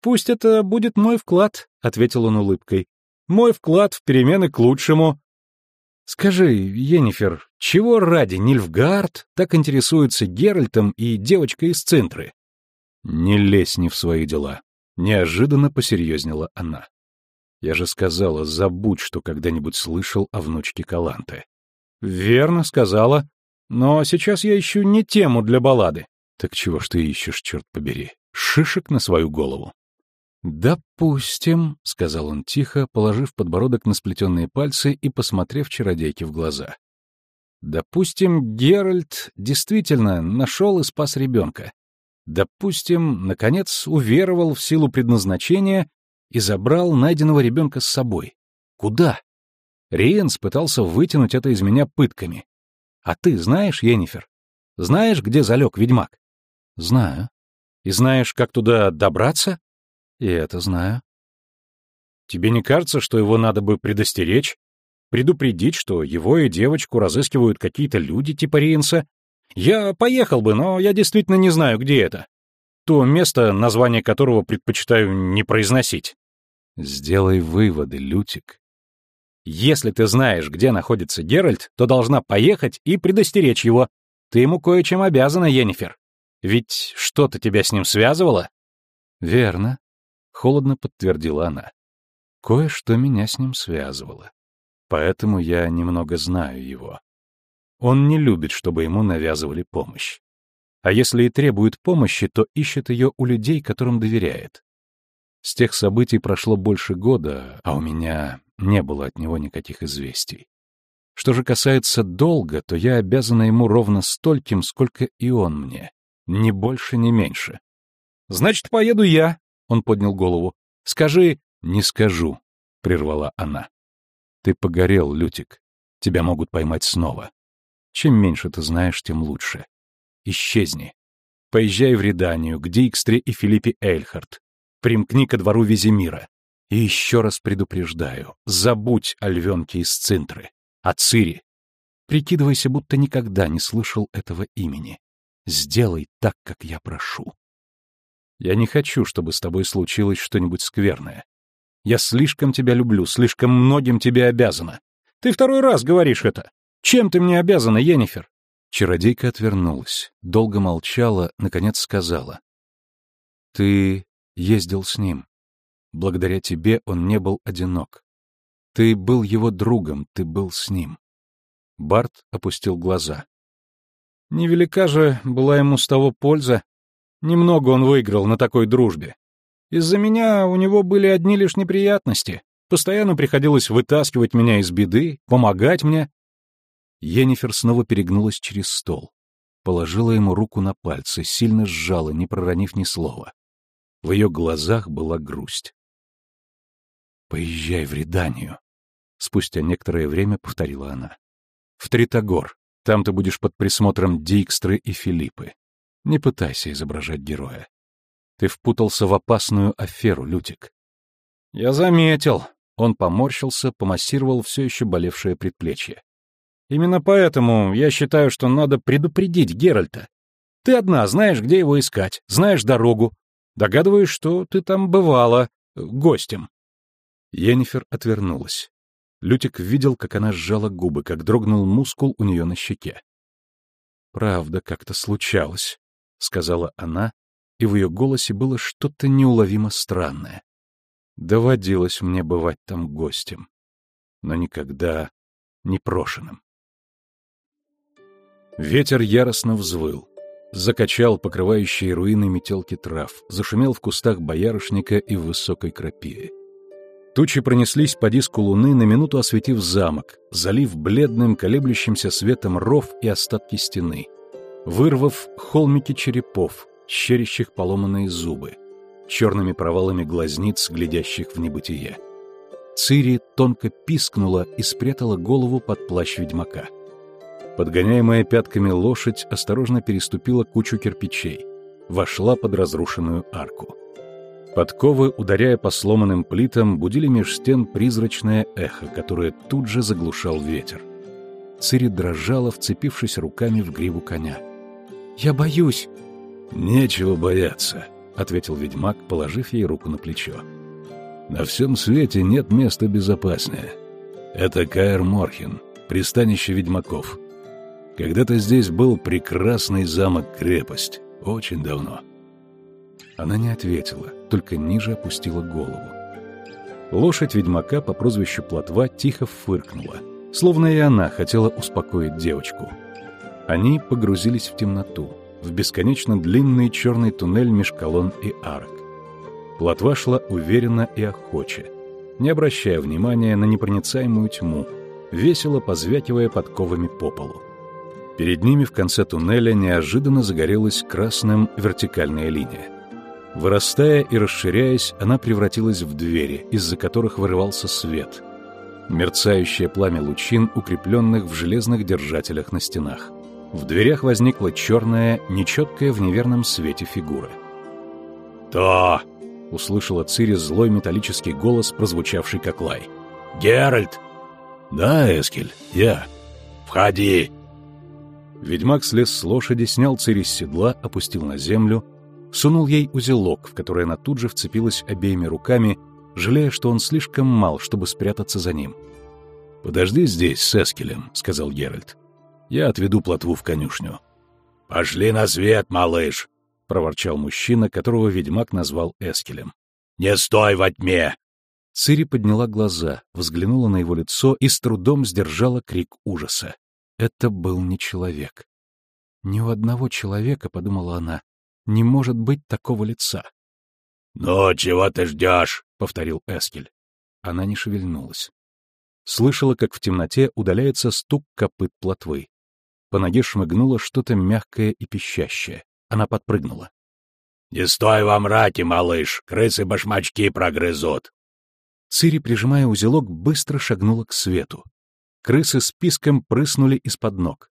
Пусть это будет мой вклад, ответил он улыбкой. Мой вклад в перемены к лучшему. Скажи, Енифер, чего ради Нильфгард так интересуется Геральтом и девочкой из Центры? Не лезь не в свои дела. Неожиданно посерьезнела она. Я же сказала, забудь, что когда-нибудь слышал о внучке Каланты. Верно, сказала. Но сейчас я ищу не тему для баллады. Так чего ж ты ищешь, черт побери? Шишек на свою голову. «Допустим», — сказал он тихо, положив подбородок на сплетенные пальцы и посмотрев чародейке в глаза. «Допустим, Геральт действительно нашел и спас ребенка. Допустим, наконец уверовал в силу предназначения и забрал найденного ребенка с собой. Куда? Риенс пытался вытянуть это из меня пытками. А ты знаешь, Енифер? Знаешь, где залег ведьмак? Знаю. И знаешь, как туда добраться? И это знаю. Тебе не кажется, что его надо бы предостеречь? Предупредить, что его и девочку разыскивают какие-то люди типа Риенса? Я поехал бы, но я действительно не знаю, где это. То место, название которого предпочитаю не произносить. Сделай выводы, Лютик. Если ты знаешь, где находится Геральт, то должна поехать и предостеречь его. Ты ему кое-чем обязана, Енифер. Ведь что-то тебя с ним связывало? Верно. — холодно подтвердила она. «Кое-что меня с ним связывало. Поэтому я немного знаю его. Он не любит, чтобы ему навязывали помощь. А если и требует помощи, то ищет ее у людей, которым доверяет. С тех событий прошло больше года, а у меня не было от него никаких известий. Что же касается долга, то я обязана ему ровно стольким, сколько и он мне. Ни больше, ни меньше. «Значит, поеду я», он поднял голову. «Скажи...» «Не скажу», — прервала она. «Ты погорел, Лютик. Тебя могут поймать снова. Чем меньше ты знаешь, тем лучше. Исчезни. Поезжай в Реданию, к Дикстре и Филиппе Эйльхарт. Примкни ко двору Визимира. И еще раз предупреждаю, забудь о львенке из Цинтры, о Цири. Прикидывайся, будто никогда не слышал этого имени. Сделай так, как я прошу. Я не хочу, чтобы с тобой случилось что-нибудь скверное. Я слишком тебя люблю, слишком многим тебе обязана. Ты второй раз говоришь это. Чем ты мне обязана, Енифер?» Чародейка отвернулась, долго молчала, наконец сказала. «Ты ездил с ним. Благодаря тебе он не был одинок. Ты был его другом, ты был с ним». Барт опустил глаза. «Невелика же была ему с того польза, Немного он выиграл на такой дружбе. Из-за меня у него были одни лишь неприятности. Постоянно приходилось вытаскивать меня из беды, помогать мне. Енифер снова перегнулась через стол. Положила ему руку на пальцы, сильно сжала, не проронив ни слова. В ее глазах была грусть. «Поезжай в Реданию», — спустя некоторое время повторила она. «В Тритогор. Там ты будешь под присмотром Дикстры и Филиппы. Не пытайся изображать героя. Ты впутался в опасную аферу, Лютик. Я заметил. Он поморщился, помассировал все еще болевшее предплечье. Именно поэтому я считаю, что надо предупредить Геральта. Ты одна знаешь, где его искать, знаешь дорогу. Догадываюсь, что ты там бывала э, гостем. Енифер отвернулась. Лютик видел, как она сжала губы, как дрогнул мускул у нее на щеке. Правда, как-то случалось. — сказала она, и в ее голосе было что-то неуловимо странное. Доводилось мне бывать там гостем, но никогда не прошенным. Ветер яростно взвыл, закачал покрывающие руины метелки трав, зашумел в кустах боярышника и высокой крапиве. Тучи пронеслись по диску луны, на минуту осветив замок, залив бледным колеблющимся светом ров и остатки стены — вырвав холмики черепов, щерящих поломанные зубы, черными провалами глазниц, глядящих в небытие. Цири тонко пискнула и спрятала голову под плащ ведьмака. Подгоняемая пятками лошадь осторожно переступила кучу кирпичей, вошла под разрушенную арку. Подковы, ударяя по сломанным плитам, будили меж стен призрачное эхо, которое тут же заглушал ветер. Цири дрожала, вцепившись руками в гриву коня. «Я боюсь!» «Нечего бояться», — ответил ведьмак, положив ей руку на плечо. «На всем свете нет места безопаснее. Это Каэр Морхен, пристанище ведьмаков. Когда-то здесь был прекрасный замок-крепость, очень давно». Она не ответила, только ниже опустила голову. Лошадь ведьмака по прозвищу Плотва тихо фыркнула, словно и она хотела успокоить девочку. Они погрузились в темноту, в бесконечно длинный черный туннель меж колонн и арок. Плотва шла уверенно и охоче, не обращая внимания на непроницаемую тьму, весело позвякивая подковами по полу. Перед ними в конце туннеля неожиданно загорелась красным вертикальная линия. Вырастая и расширяясь, она превратилась в двери, из-за которых вырывался свет. Мерцающее пламя лучин, укрепленных в железных держателях на стенах. В дверях возникла черная, нечеткая в неверном свете фигура. «То!» — услышала Цири злой металлический голос, прозвучавший как лай. «Геральт!» «Да, Эскель, я». «Входи!» Ведьмак слез с лошади, снял Цири с седла, опустил на землю, сунул ей узелок, в который она тут же вцепилась обеими руками, жалея, что он слишком мал, чтобы спрятаться за ним. «Подожди здесь с Эскелем», — сказал Геральт. «Я отведу плотву в конюшню». «Пошли на свет, малыш!» — проворчал мужчина, которого ведьмак назвал Эскелем. «Не стой во тьме!» Цири подняла глаза, взглянула на его лицо и с трудом сдержала крик ужаса. Это был не человек. Ни у одного человека, — подумала она, — не может быть такого лица. — Ну, чего ты ждешь? — повторил Эскель. Она не шевельнулась. Слышала, как в темноте удаляется стук копыт плотвы. По ноге шмыгнуло что-то мягкое и пищащее. Она подпрыгнула. — Не стой во мраке, малыш, крысы башмачки прогрызут. Цири, прижимая узелок, быстро шагнула к свету. Крысы с писком прыснули из-под ног.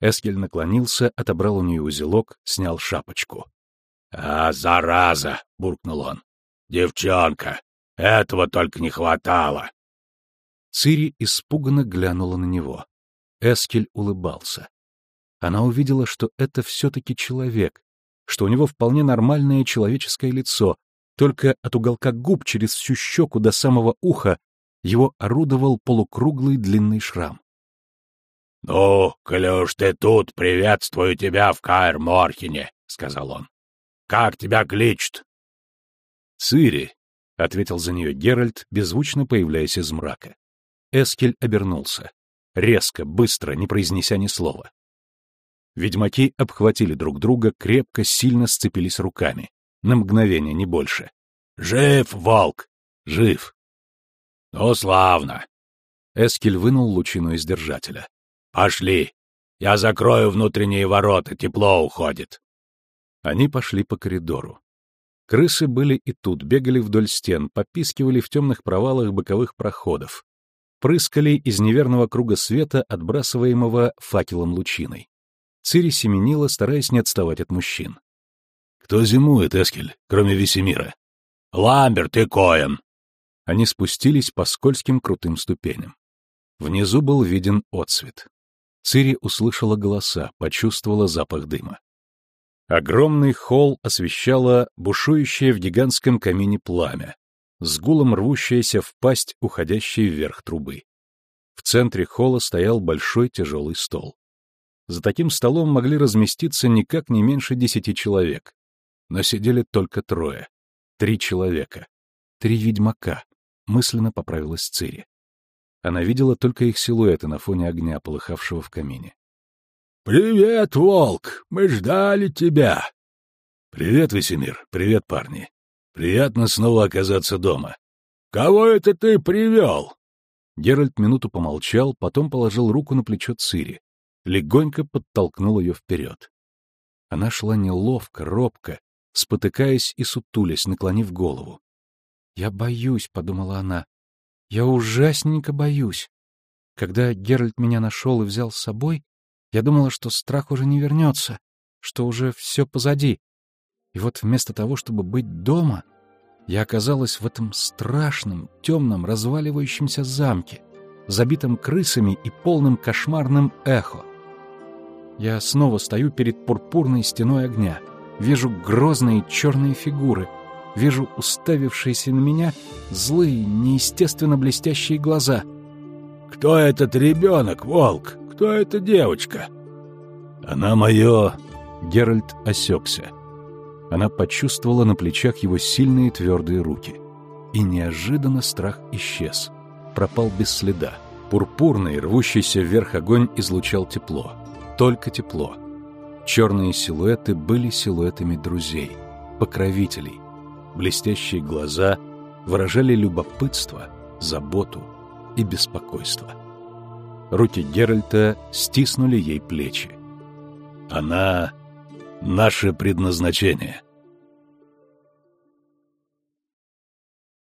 Эскель наклонился, отобрал у нее узелок, снял шапочку. — А, зараза! — буркнул он. — Девчонка! Этого только не хватало! Цири испуганно глянула на него. Эскель улыбался. Она увидела, что это все-таки человек, что у него вполне нормальное человеческое лицо, только от уголка губ через всю щеку до самого уха его орудовал полукруглый длинный шрам. — Ну, уж ты тут, приветствую тебя в Каэр-Морхене, — сказал он. — Как тебя кличут? — Цири, — ответил за нее Геральт, беззвучно появляясь из мрака. Эскель обернулся. Резко, быстро, не произнеся ни слова. Ведьмаки обхватили друг друга, крепко, сильно сцепились руками. На мгновение, не больше. «Жив, волк!» «Жив!» «Ну, славно!» Эскель вынул лучину из держателя. «Пошли! Я закрою внутренние ворота, тепло уходит!» Они пошли по коридору. Крысы были и тут, бегали вдоль стен, попискивали в темных провалах боковых проходов, прыскали из неверного круга света, отбрасываемого факелом лучиной. Цири семенила, стараясь не отставать от мужчин. «Кто зимует, Эскель, кроме Весемира?» «Ламберт и Коэн!» Они спустились по скользким крутым ступеням. Внизу был виден отсвет. Цири услышала голоса, почувствовала запах дыма. Огромный холл освещало бушующее в гигантском камине пламя, с гулом рвущееся в пасть уходящей вверх трубы. В центре холла стоял большой тяжелый стол. За таким столом могли разместиться никак не меньше десяти человек. Но сидели только трое. Три человека. Три ведьмака. Мысленно поправилась Цири. Она видела только их силуэты на фоне огня, полыхавшего в камине. «Привет, волк! Мы ждали тебя!» «Привет, Весемир! Привет, парни! Приятно снова оказаться дома!» «Кого это ты привел?» Геральт минуту помолчал, потом положил руку на плечо Цири, легонько подтолкнул ее вперед. Она шла неловко, робко, спотыкаясь и сутулясь, наклонив голову. «Я боюсь», — подумала она. «Я ужасненько боюсь. Когда Геральт меня нашел и взял с собой, я думала, что страх уже не вернется, что уже все позади. И вот вместо того, чтобы быть дома, Я оказалась в этом страшном, темном, разваливающемся замке, забитом крысами и полным кошмарным эхо. Я снова стою перед пурпурной стеной огня, вижу грозные черные фигуры, вижу уставившиеся на меня злые, неестественно блестящие глаза. «Кто этот ребенок, волк? Кто эта девочка?» «Она мое...» Геральт осекся. Она почувствовала на плечах его сильные твердые руки. И неожиданно страх исчез. Пропал без следа. Пурпурный, рвущийся вверх огонь излучал тепло. Только тепло. Черные силуэты были силуэтами друзей, покровителей. Блестящие глаза выражали любопытство, заботу и беспокойство. Руки Геральта стиснули ей плечи. «Она — наше предназначение»,